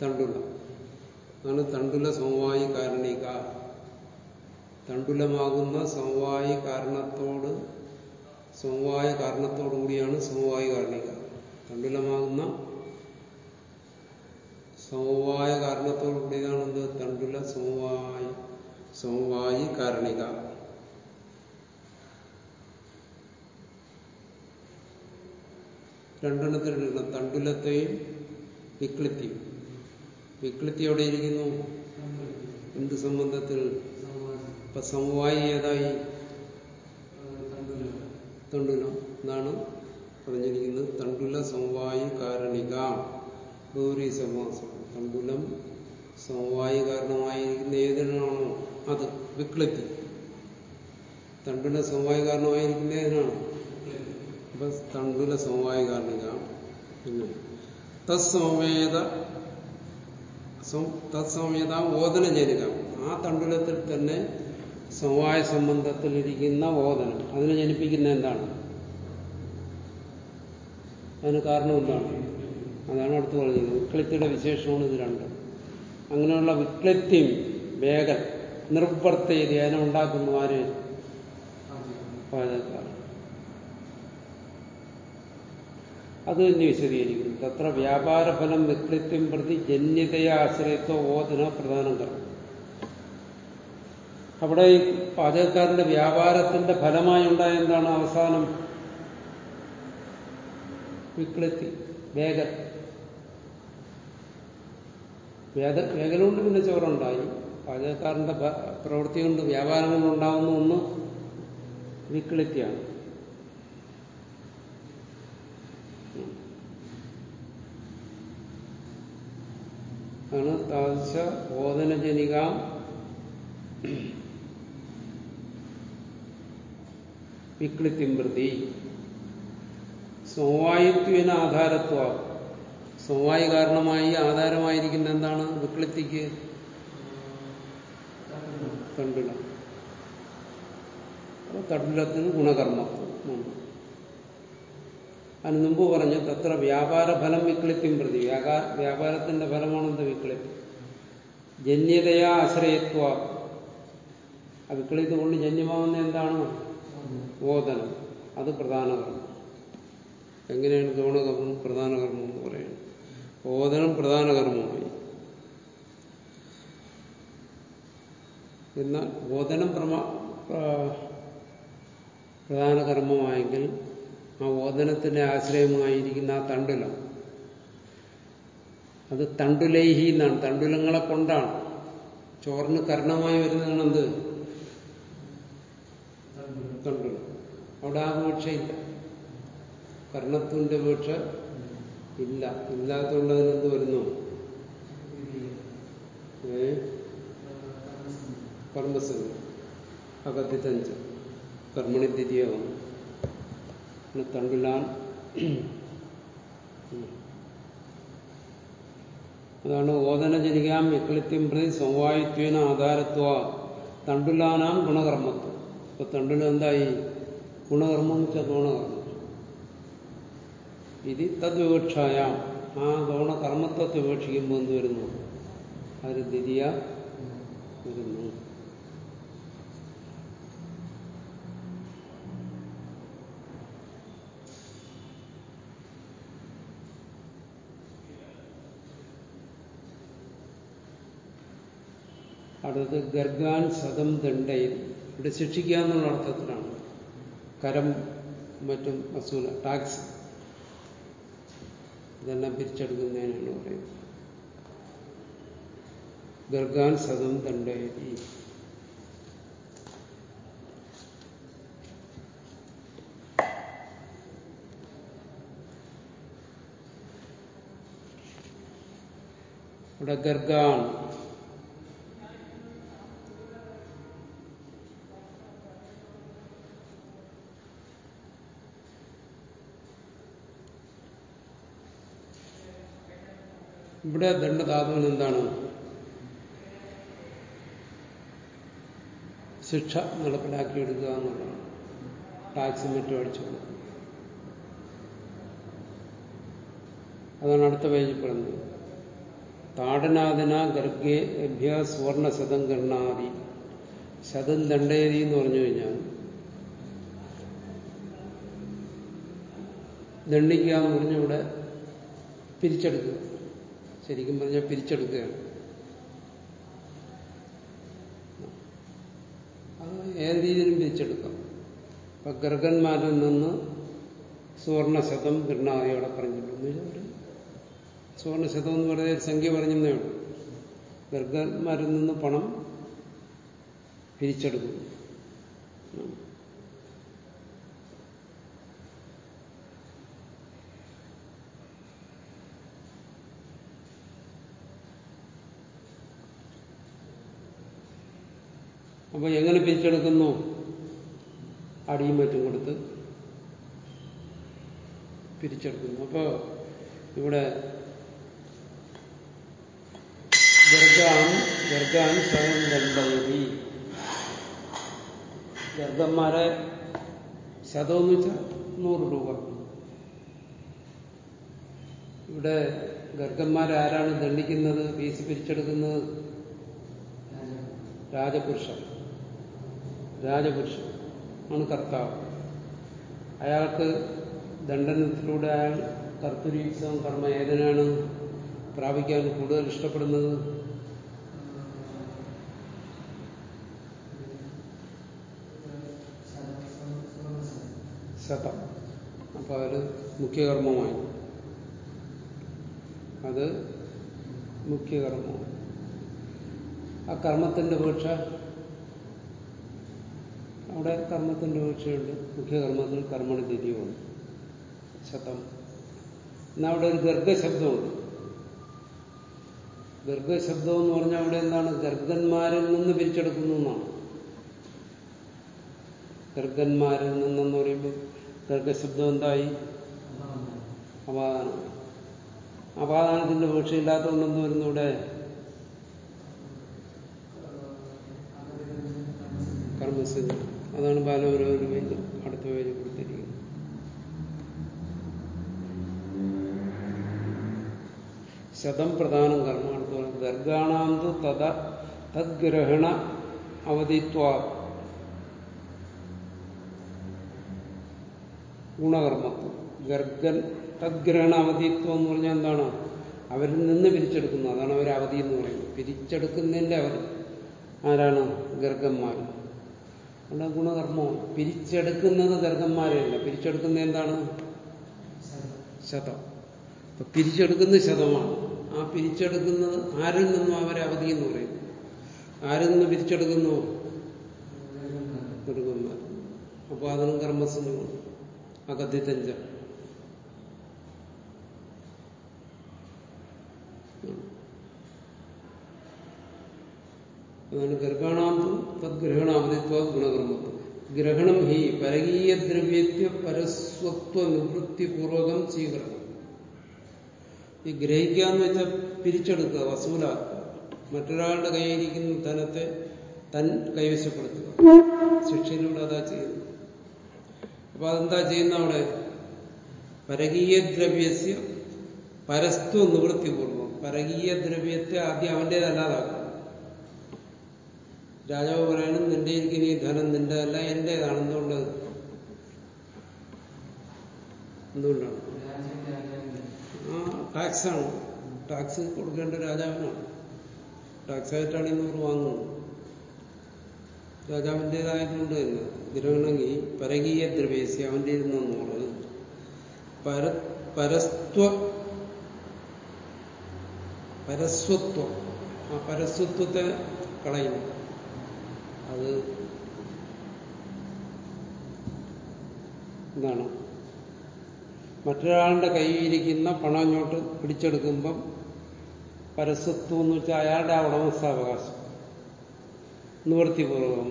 തണ്ടുല അതാണ് തണ്ടുല സമവായി കാരണിക തണ്ടുലമാകുന്ന സമവായി കാരണത്തോട് സമവായ കാരണത്തോടു കൂടിയാണ് സമവായി കാരണിക തണ്ടുലമാകുന്ന സമവായ കാരണത്തോടു കൂടിയതാണ് എന്ത് തണ്ടുല സമവായി സമവായി കാരണിക രണ്ടെണ്ണത്തിലെടുക്കണം തണ്ടുലത്തെയും വിക്ലിത്തിയും വിക്ലിത്തി എവിടെ ഇരിക്കുന്നു എന്ത് സംബന്ധത്തിൽ ഇപ്പൊ സമവായി ഏതായി തണ്ടുലം എന്നാണ് പറഞ്ഞിരിക്കുന്നത് തണ്ടുല സമവായി കാരണിക ഗൗരി സമാസം. തണ്ടുലം സമവായി കാരണമായിരിക്കുന്ന ഏതിനാണോ? അത് വിക്ലത്തി. തണ്ടുല സമവായി കാരണമായിരിക്കുന്ന ഏതിനാണ്? അപ്പൊ തണ്ടുല സമവായി കാരണിക പിന്നെ തത്സമേത തത്സമേത ഓദന ജനിക. ആ തണ്ടുലത്തിൽ തന്നെ സമവായ സംബന്ധത്തിലിരിക്കുന്ന ഓദനം അതിനെ ജനിപ്പിക്കുന്ന എന്താണ്? അതിന് കാരണം എന്താണ്? അതാണ് അടുത്ത് പറഞ്ഞത്. വിക്ലിത്തിയുടെ വിശേഷമാണ് ഇത് രണ്ട്. അങ്ങനെയുള്ള വിക്ലിത്യം വേഗം നിർവർത്തയതി അതിനെ ഉണ്ടാക്കുന്നു ആര്? അത് തന്നെ വിശദീകരിക്കുന്നു. തത്ര വ്യാപാരഫലം വിക്ലിത്യം പ്രതി ജന്യതയെ ആശ്രയത്വ ഓദന പ്രധാനം കർമ്മം അവിടെ ഈ പാചകക്കാരന്റെ വ്യാപാരത്തിന്റെ ഫലമായി ഉണ്ടായ എന്താണ് അവസാനം? വിക്ലത്തി വേഗം വേദ കൊണ്ട് പിന്നെ ചോറുണ്ടായി. പാചകക്കാരന്റെ പ്രവൃത്തി കൊണ്ട് വ്യാപാരം കൊണ്ടുണ്ടാവുന്ന ഒന്ന് വിക്ലിത്തിയാണ്. ആണ് താദൃശ ബോധനജനിക. വിക്ലിത്തിം പ്രതി സമവായിത്വന ആധാരത്വ. സമവായി കാരണമായി ആധാരമായിരിക്കുന്ന എന്താണ്? വിക്ലിത്തിക്ക് തണ്ടുല തണ്ടുലത്തിന് ഗുണകർമ്മത്വം അതിന് മുമ്പ് പറഞ്ഞു തത്ര വ്യാപാര ഫലം വിക്ലിത്യം പ്രതി വ്യാപാരത്തിന്റെ ഫലമാണെന്ത് വിക്ലിത്തി? ജന്യതയാ ആശ്രയത്വ ആ വിക്ലിത്ത് കൊണ്ട് ജന്യമാവുന്ന എന്താണ്? ഓദനം അത് പ്രധാന കർമ്മം എങ്ങനെയാണ് ഗൗണകർമ്മം പ്രധാന കർമ്മം എന്ന് പറയുന്നത്? ബോധനം പ്രധാന കർമ്മമായി എന്നാൽ ബോധനം പ്രധാന കർമ്മമായെങ്കിൽ ആ ഓദനത്തിന്റെ ആശ്രയമായിരിക്കുന്ന ആ തണ്ടുലം. അത് തണ്ടുലൈഹി എന്നാണ്. തണ്ടുലങ്ങളെ കൊണ്ടാണ്. ചോറിന് കർണമായി വരുന്നതാണ് എന്ത് തണ്ടുലം. അവിടെ ആ വീക്ഷയില്ല കർണത്വന്റെ വീക്ഷ ഇല്ല. ഇല്ലാത്തതുകൊണ്ട് അതിനെന്ത് വരുന്നു? ഏ? കർമ്മസംഖ്യ അകത്തിത്തഞ്ച് കർമ്മണി ദ്വിതീയമാണ് തണ്ടുലാൻ. അതാണ് ഓദനജനികാം വിക്ലിത്യം പ്രതി സമവായിത്വേന ആധാരത്വ. തണ്ടുലാനാം ഗുണകർമ്മത്വം. ഇപ്പൊ തണ്ടുല എന്തായി? ഗുണകർമ്മം എന്ന് വെച്ചാൽ ഗുണകർമ്മം ഇത് തദ്വിവക്ഷായ. ആ ഗോണകർമ്മത്തെ വിവക്ഷിക്കുമ്പോൾ എന്ത് വരുന്നു? അത് ദ്വിതീയ വരുന്നു. അടുത്ത് ഗർഗാൻ സതം ദണ്ഡയിൽ. ഇവിടെ ശിക്ഷിക്കുക എന്നുള്ള അർത്ഥത്തിലാണ്. കരം മറ്റും വസൂല ടാക്സ്. ഇതെല്ലാം പിരിച്ചെടുക്കുന്നതിനാണ് പറയുന്നത്. ഗർഗാൻ സതം ദണ്ഡയതി. ഇവിടെ ഗർഗാൻ ഇവിടെ ദണ്ഡധാതുവിന് എന്താണ്? ശിക്ഷ നടപ്പിലാക്കിയെടുക്കുക എന്നുള്ളതാണ്. ടാക്സും മറ്റും അടിച്ചു അതാണ് അടുത്ത പേജിൽ പറയുന്നത്. താടനാദിന ഗർഭ്യ സുവർണ ശതം ഗർണാദി ശതം ദണ്ഡേരി എന്ന് പറഞ്ഞു കഴിഞ്ഞാൽ ദണ്ഡിക്കുക എന്ന് പറഞ്ഞിവിടെ പിരിച്ചെടുക്കുക. ശരിക്കും പറഞ്ഞാൽ പിരിച്ചെടുക്കുകയാണ്. അത് ഏത് രീതിയിലും പിരിച്ചെടുക്കാം. ഇപ്പൊ ഗർഗന്മാരിൽ നിന്ന് സുവർണശതം ഗൃണാദിയോടെ പറഞ്ഞിട്ടുണ്ട്. ഒരു സുവർണശതം എന്ന് പറയുന്ന സംഖ്യ പറഞ്ഞതേ ഉള്ളൂ. ഗർഗന്മാരിൽ നിന്ന് പണം പിരിച്ചെടുക്കുന്നു അപ്പൊ എങ്ങനെ പിരിച്ചെടുക്കുന്നു? അടിയും മറ്റും കൊടുത്ത് പിരിച്ചെടുക്കുന്നു. അപ്പോ ഇവിടെ ഗർഗാൻ ഗർഗാൻ സ്വയം ദണ്ഡയതി ഗർഗന്മാരെ ശതമെന്ന് വെച്ചാൽ നൂറ് രൂപ. ഇവിടെ ഗർഗന്മാരെ ആരാണ് ദണ്ഡിക്കുന്നത് വീസി പിരിച്ചെടുക്കുന്നത്? രാജപുരുഷൻ. രാജപുരുഷൻ. ആണ് കർത്താവ്. അയാൾക്ക് ദണ്ഡനത്തിലൂടെ അയാൾ കർത്തരീക്സവും കർമ്മ ഏതിനാണ് പ്രാപിക്കാൻ കൂടുതൽ ഇഷ്ടപ്പെടുന്നത്? ശതം. അപ്പൊ അത് മുഖ്യകർമ്മമായി. അത് മുഖ്യകർമ്മമാണ്. ആ കർമ്മത്തിന്റെ വീക്ഷ അവിടെ കർമ്മത്തിന്റെ വീഴ്ചയുണ്ട് മുഖ്യകർമ്മത്തിൽ കർമ്മണി തിരിയുമുണ്ട് ശതം. എന്നാൽ അവിടെ ഒരു ഗർഗശബ്ദമുണ്ട്. ഗർഗശബ്ദം എന്ന് പറഞ്ഞാൽ അവിടെ എന്താണ്? ഗർഗന്മാരിൽ നിന്ന് പിരിച്ചെടുക്കുന്നു എന്നാണ്. ഗർഗന്മാരിൽ നിന്നെന്ന് പറയുമ്പോൾ ഗർഗശബ്ദം എന്തായി? അപാദാനം. അപാദാനത്തിന്റെ വീക്ഷയില്ലാത്തതുകൊണ്ടെന്ന് വരുന്നു ഇവിടെ കർമ്മസിദ്ധി അതാണ് ബാലവരവരുടെ പേജ് അടുത്ത പേജ് കൊടുത്തിരിക്കുന്നത് ശതം പ്രധാനം കർമ്മ അടുത്ത ഗർഗാണാന്തു തദ്ഗ്രഹണ അവധിത്വ. ഗുണകർമ്മത്വം. ഗർഗൻ തദ്ഗ്രഹണ അവധിത്വം എന്ന് പറഞ്ഞാൽ എന്താണ്? അവരിൽ നിന്ന് പിരിച്ചെടുക്കുന്നു. അതാണ് അവർ അവധി എന്ന് പറയുന്നത്. പിരിച്ചെടുക്കുന്നതിന്റെ അവധി. ആരാണ്? ഗർഗന്മാർ. അവിടെ ഗുണകർമ്മമാണ് പിരിച്ചെടുക്കുന്നത് ഗർഗന്മാരെയല്ല. പിരിച്ചെടുക്കുന്നത് എന്താണ്? ശതം. അപ്പൊ പിരിച്ചെടുക്കുന്നത് ശതമാണ്. ആ പിരിച്ചെടുക്കുന്നത് ആരിൽ നിന്നും അവരെ അവധി എന്ന് പറയും. ആരിൽ നിന്ന് പിരിച്ചെടുക്കുന്നു? ഗർഗന്മാർ അപ്പൊ അതിനും കർമ്മസഞ്ജമാണ് അകത്തിത്തഞ്ച അതാണ് ഗർഗാണാന്തു തദ്ഗ്രഹണാമതിത്വ ഗുണകർമ്മത്വം ഗ്രഹണം ഹി പരകീയ ദ്രവ്യത്വ പരസ്വത്വ നിവൃത്തിപൂർവകം സ്വീകരണം. ഈ ഗ്രഹിക്കുക എന്ന് വെച്ചാൽ പിരിച്ചെടുക്കുക വസൂലാക്കുക. മറ്റൊരാളുടെ കൈയിരിക്കുന്ന ധനത്തെ തൻ കൈവശപ്പെടുത്തുക. ശിക്ഷയിലൂടെ അതാ ചെയ്യുന്നു അപ്പൊ അതെന്താ ചെയ്യുന്ന അവിടെ? പരകീയ ദ്രവ്യസ്യ പരസ്തു നിവൃത്തിപൂർവം. പരകീയ ദ്രവ്യത്തെ ആദ്യം അവന്റേതല്ലാതാക്കുക. രാജാവ് പറയണം നിന്റെ ഇരിക്കുന്ന ഈ ധനം നിന്റെതല്ല എന്റേതാണ്. എന്തുകൊണ്ട്? എന്തുകൊണ്ടാണ്? ടാക്സാണ്. ടാക്സ് കൊടുക്കേണ്ട രാജാവിനാണ്. ടാക്സ് ആയിട്ടാണ് നൂറ് വാങ്ങുന്നത്. രാജാവിന്റെതായതുകൊണ്ട് തന്നെ ഗ്രഹണമെങ്കിൽ പരകീയ ദ്രവേശി അവന്റെ നൂറ് പര പരസ്ത്വ പരസ്വത്വം. ആ പരസ്വത്വത്തെ കളയുന്നു. അത് എന്താണ് മറ്റൊരാളുടെ കയ്യിലിരിക്കുന്ന പണം ഇങ്ങോട്ട് പിടിച്ചെടുക്കുമ്പം പരസ്വത്വം എന്ന് വെച്ചാൽ അയാളുടെ ആ ഉടമസ്ഥാവകാശം. നിവൃത്തിപൂർവം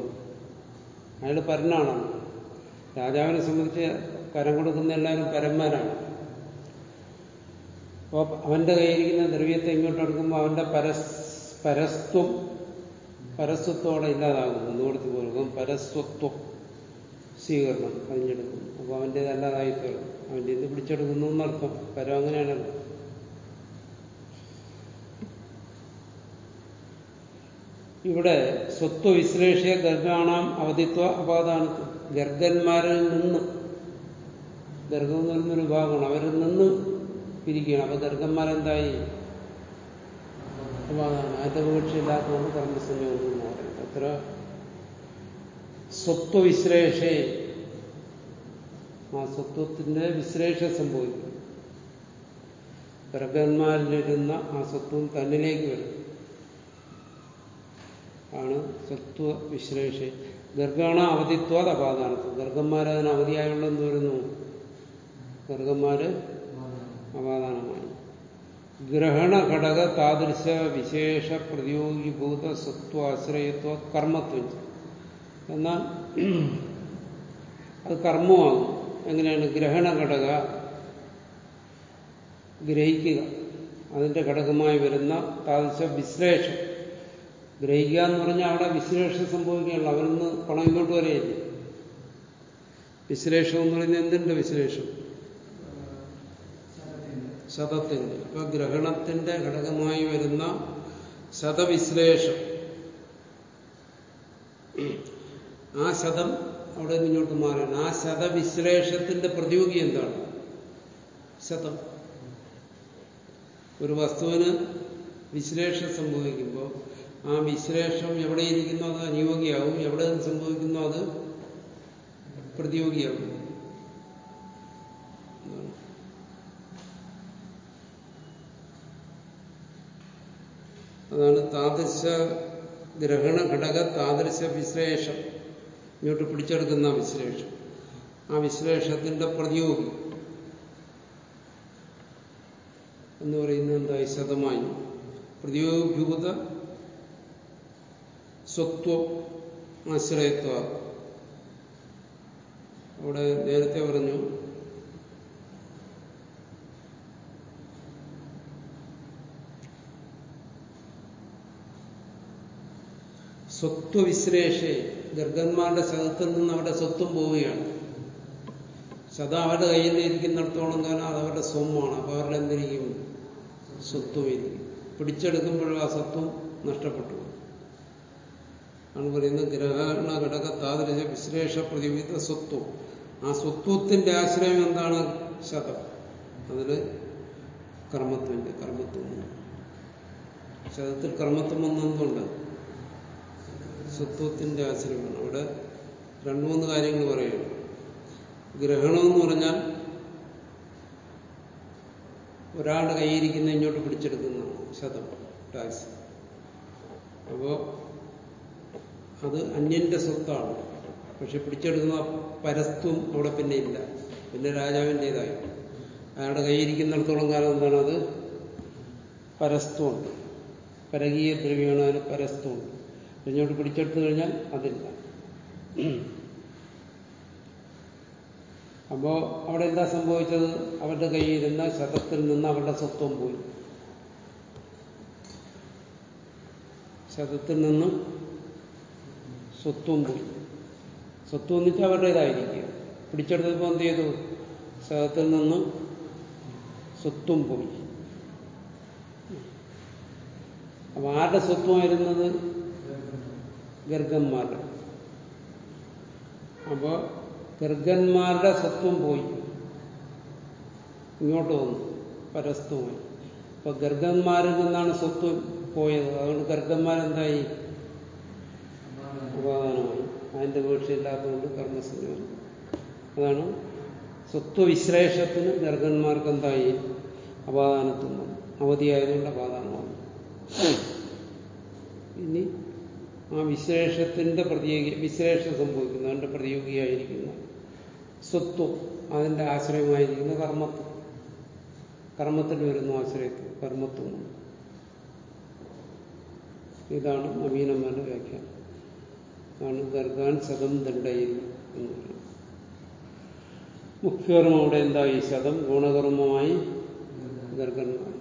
അയാൾ പരനാണ് രാജാവിനെ സംബന്ധിച്ച് കരം കൊടുക്കുന്ന എല്ലാവരും പരന്മാരാണ്. അപ്പോൾ അവന്റെ കയ്യിരിക്കുന്ന ദ്രവ്യത്തെ ഇങ്ങോട്ട് എടുക്കുമ്പോൾ അവന്റെ പരസ് പരസ്ത്വം പരസ്വത്തോടെ ഇല്ലാതാകുന്നു. നിവൃത്തിപൂർവം പരസ്വത്വം. സ്വീകരണം അറിഞ്ഞെടുക്കുന്നു അപ്പോൾ അവന്റേതല്ലാതായി തീർന്നു അവന്റെ ഇത് പിടിച്ചെടുക്കുന്നു എന്നർത്ഥം. കാര്യം അങ്ങനെയാണല്ലോ. ഇവിടെ സ്വത്വ വിശ്ലേഷ ഗർഗാണാം അവധിത്വ അപാദാനത്വം. ഗർഗന്മാരിൽ നിന്ന് ഗർഗം എന്ന് പറയുന്നൊരു വിഭാഗമാണ്. അവരിൽ നിന്ന് പിരിക്കുകയാണ്. അപ്പൊ ഗർഗന്മാരെന്തായി അപാദാനം. അതിന്റെ ഇല്ലാത്തതുകൊണ്ട് കർമ്മസംയോഗം എന്ന് പറയുന്നത്. അത്ര സ്വത്വവിശ്ലേഷേ ആ സ്വത്വത്തിന്റെ വിശ്രേഷ സംഭവിക്കും പ്രഗന്മാരിലിരുന്ന ആ സ്വത്വം തന്നിലേക്ക് വരും. ആണ് സത്വ വിശ്ലേഷ ഗർഗാണ അവധിത്വാത് അപാദാനത്വം ഗർഗന്മാരതിന് അവധിയായുള്ളെന്ന് വരുന്നു? ഗർഗന്മാര് അപാദാനമായി. ഗ്രഹണ ഘടക താദൃശ വിശേഷ പ്രതിയോഗിഭൂത സ്വത്വ ആശ്രയത്വ കർമ്മത്വം എന്നാൽ അത് കർമ്മമാണ്. എങ്ങനെയാണ് ഗ്രഹണ ഘടക ഗ്രഹിക്കുക? അതിന്റെ ഘടകമായി വരുന്ന താദൃശ വിശ്ലേഷം ഗ്രഹിക്കുക എന്ന് പറഞ്ഞാൽ അവിടെ വിശ്ലേഷം സംഭവിക്കുകയുള്ളൂ അവരിന്ന് പണം ഇങ്ങോട്ട് വരെയില്ല വിശ്ലേഷം എന്ന് പറയുന്നത് എന്തിന്റെ വിശ്ലേഷം ശതത്തിന്റെ. അപ്പൊ ഗ്രഹണത്തിന്റെ ഘടകമായി വരുന്ന ശതവിശ്ലേഷം ആ ശതം അവിടെ നിന്നോട്ട് മാറുകയാണ് ആ ശതവിശ്ലേഷത്തിന്റെ പ്രതിയോഗി എന്താണ്? ശതം. ഒരു വസ്തുവിന് വിശ്ലേഷം സംഭവിക്കുമ്പോൾ ആ വിശ്ലേഷം എവിടെയിരിക്കുന്നു അത് അനുയോഗിയാവും. എവിടെ സംഭവിക്കുന്നു അത് പ്രതിയോഗിയാവും. അതാണ് താദൃശ ഗ്രഹണ ഘടക താദൃശ വിശ്ലേഷം ഇങ്ങോട്ട് പിടിച്ചെടുക്കുന്ന വിശ്ലേഷം ആ വിശ്ലേഷത്തിന്റെ പ്രതിയോഗി എന്ന് പറയുന്നത് എന്തായി ശതമായി പ്രതിയോഗിഭൂത സ്വത്വ ആശ്രയത്വ. അവിടെ നേരത്തെ പറഞ്ഞു സ്വത്വവിശ്ലേഷേ ഗർഗന്മാരുടെ ശതത്തിൽ നിന്ന് അവരുടെ സ്വത്തും പോവുകയാണ്. സദാ അവരുടെ കയ്യിൽ ഇരിക്കുന്നിടത്തോളം കാലം അത് അവരുടെ സ്വമാണ്. അപ്പൊ അവരുടെ എന്തിരിക്കും? സ്വത്വം ഇരിക്കും. പിടിച്ചെടുക്കുമ്പോഴും ആ സ്വത്വം നഷ്ടപ്പെട്ടു ആണ് പറയുന്നത് ഗ്രഹണ ഘടക താദൃശ വിശ്ലേഷ പ്രതിവിധ സ്വത്വം. ആ സ്വത്വത്തിന്റെ ആശ്രയം എന്താണ്? ശതം. അതിൽ കർമ്മത്വന്റെ കർമ്മത്വം. ശതത്തിൽ കർമ്മത്വം വന്നതുകൊണ്ട് സ്വത്വത്തിന്റെ ആശ്രയമാണ്. അവിടെ രണ്ടു മൂന്ന് കാര്യങ്ങൾ പറയുന്നു. ഗ്രഹണം എന്ന് പറഞ്ഞാൽ ഒരാളുടെ കൈയിരിക്കുന്ന ഇങ്ങോട്ട് പിടിച്ചെടുക്കുന്ന ശതം ടാക്സ്. അപ്പോ അത് അന്യന്റെ സ്വത്താണ്. പക്ഷെ പിടിച്ചെടുക്കുന്ന പരസ്ത്വം അവിടെ പിന്നെ ഇല്ല. പിന്നെ രാജാവിന്റെതായി അയാളുടെ കൈയിരിക്കുന്നിടത്തോളം കാലം എന്താണ് അത്? പരസ്ത്വമുണ്ട് പരകീയ ദ്രവ്യമാണ് അതിന് പരസ്ത്വമുണ്ട് ഇങ്ങോട്ട് പിടിച്ചെടുത്തു കഴിഞ്ഞാൽ അതില്ല. അപ്പോ അവിടെ എന്താ സംഭവിച്ചത്? അവരുടെ കയ്യിലിരുന്ന ശതത്തിൽ നിന്ന് അവരുടെ സ്വത്വം പോയി. ശതത്തിൽ നിന്നും സ്വത്വം പോയി. സ്വത്വം എന്ന് വെച്ചാൽ പിടിച്ചെടുത്തപ്പോ എന്ത് ചെയ്തു? ശതത്തിൽ നിന്നും സ്വത്വം പോയി. അപ്പൊ ആരുടെ സ്വത്വമായിരുന്നത്? ഗർഗന്മാരുടെ. അപ്പോ ഗർഗന്മാരുടെ സ്വത്വം പോയി. ഇങ്ങോട്ട് വന്നു. പരസ്തമായി അപ്പൊ ഗർഗന്മാരിൽ നിന്നാണ് സ്വത്വം പോയത്. അതുകൊണ്ട് ഗർഗന്മാരെന്തായി? ഉപാദാനമായി അതിന്റെ വീഴ്ചയില്ലാത്തതുകൊണ്ട് കർമ്മസംയോഗം അതാണ് സ്വത്വവിശ്ലേഷത്തിന് ഗർഗന്മാർക്ക് എന്തായി അപാദാനത്വം അവധിയായതുകൊണ്ട് അപാദാനമാണ് ഇനി ആ വിശേഷത്തിന്റെ പ്രതിയോഗി വിശേഷം സംഭവിക്കുന്നു. അതിന്റെ പ്രതിയോഗിയായിരിക്കുന്ന. സ്വത്വം അതിന്റെ ആശ്രയമായിരിക്കുന്ന കർമ്മത്വം. കർമ്മത്തിൽ വരുന്ന ആശ്രയത്വം കർമ്മത്വം ഇതാണ് നവീനന്മാരുടെ വ്യാഖ്യാനം. ആണ് ഗർഗാൻ ശതം ദണ്ഡയിൽ എന്ന് പറയുന്നത്. മുഖ്യകർമ്മം അവിടെ എന്തായി ശതം ഗുണകർമ്മമായി ഗർഗന്മാർ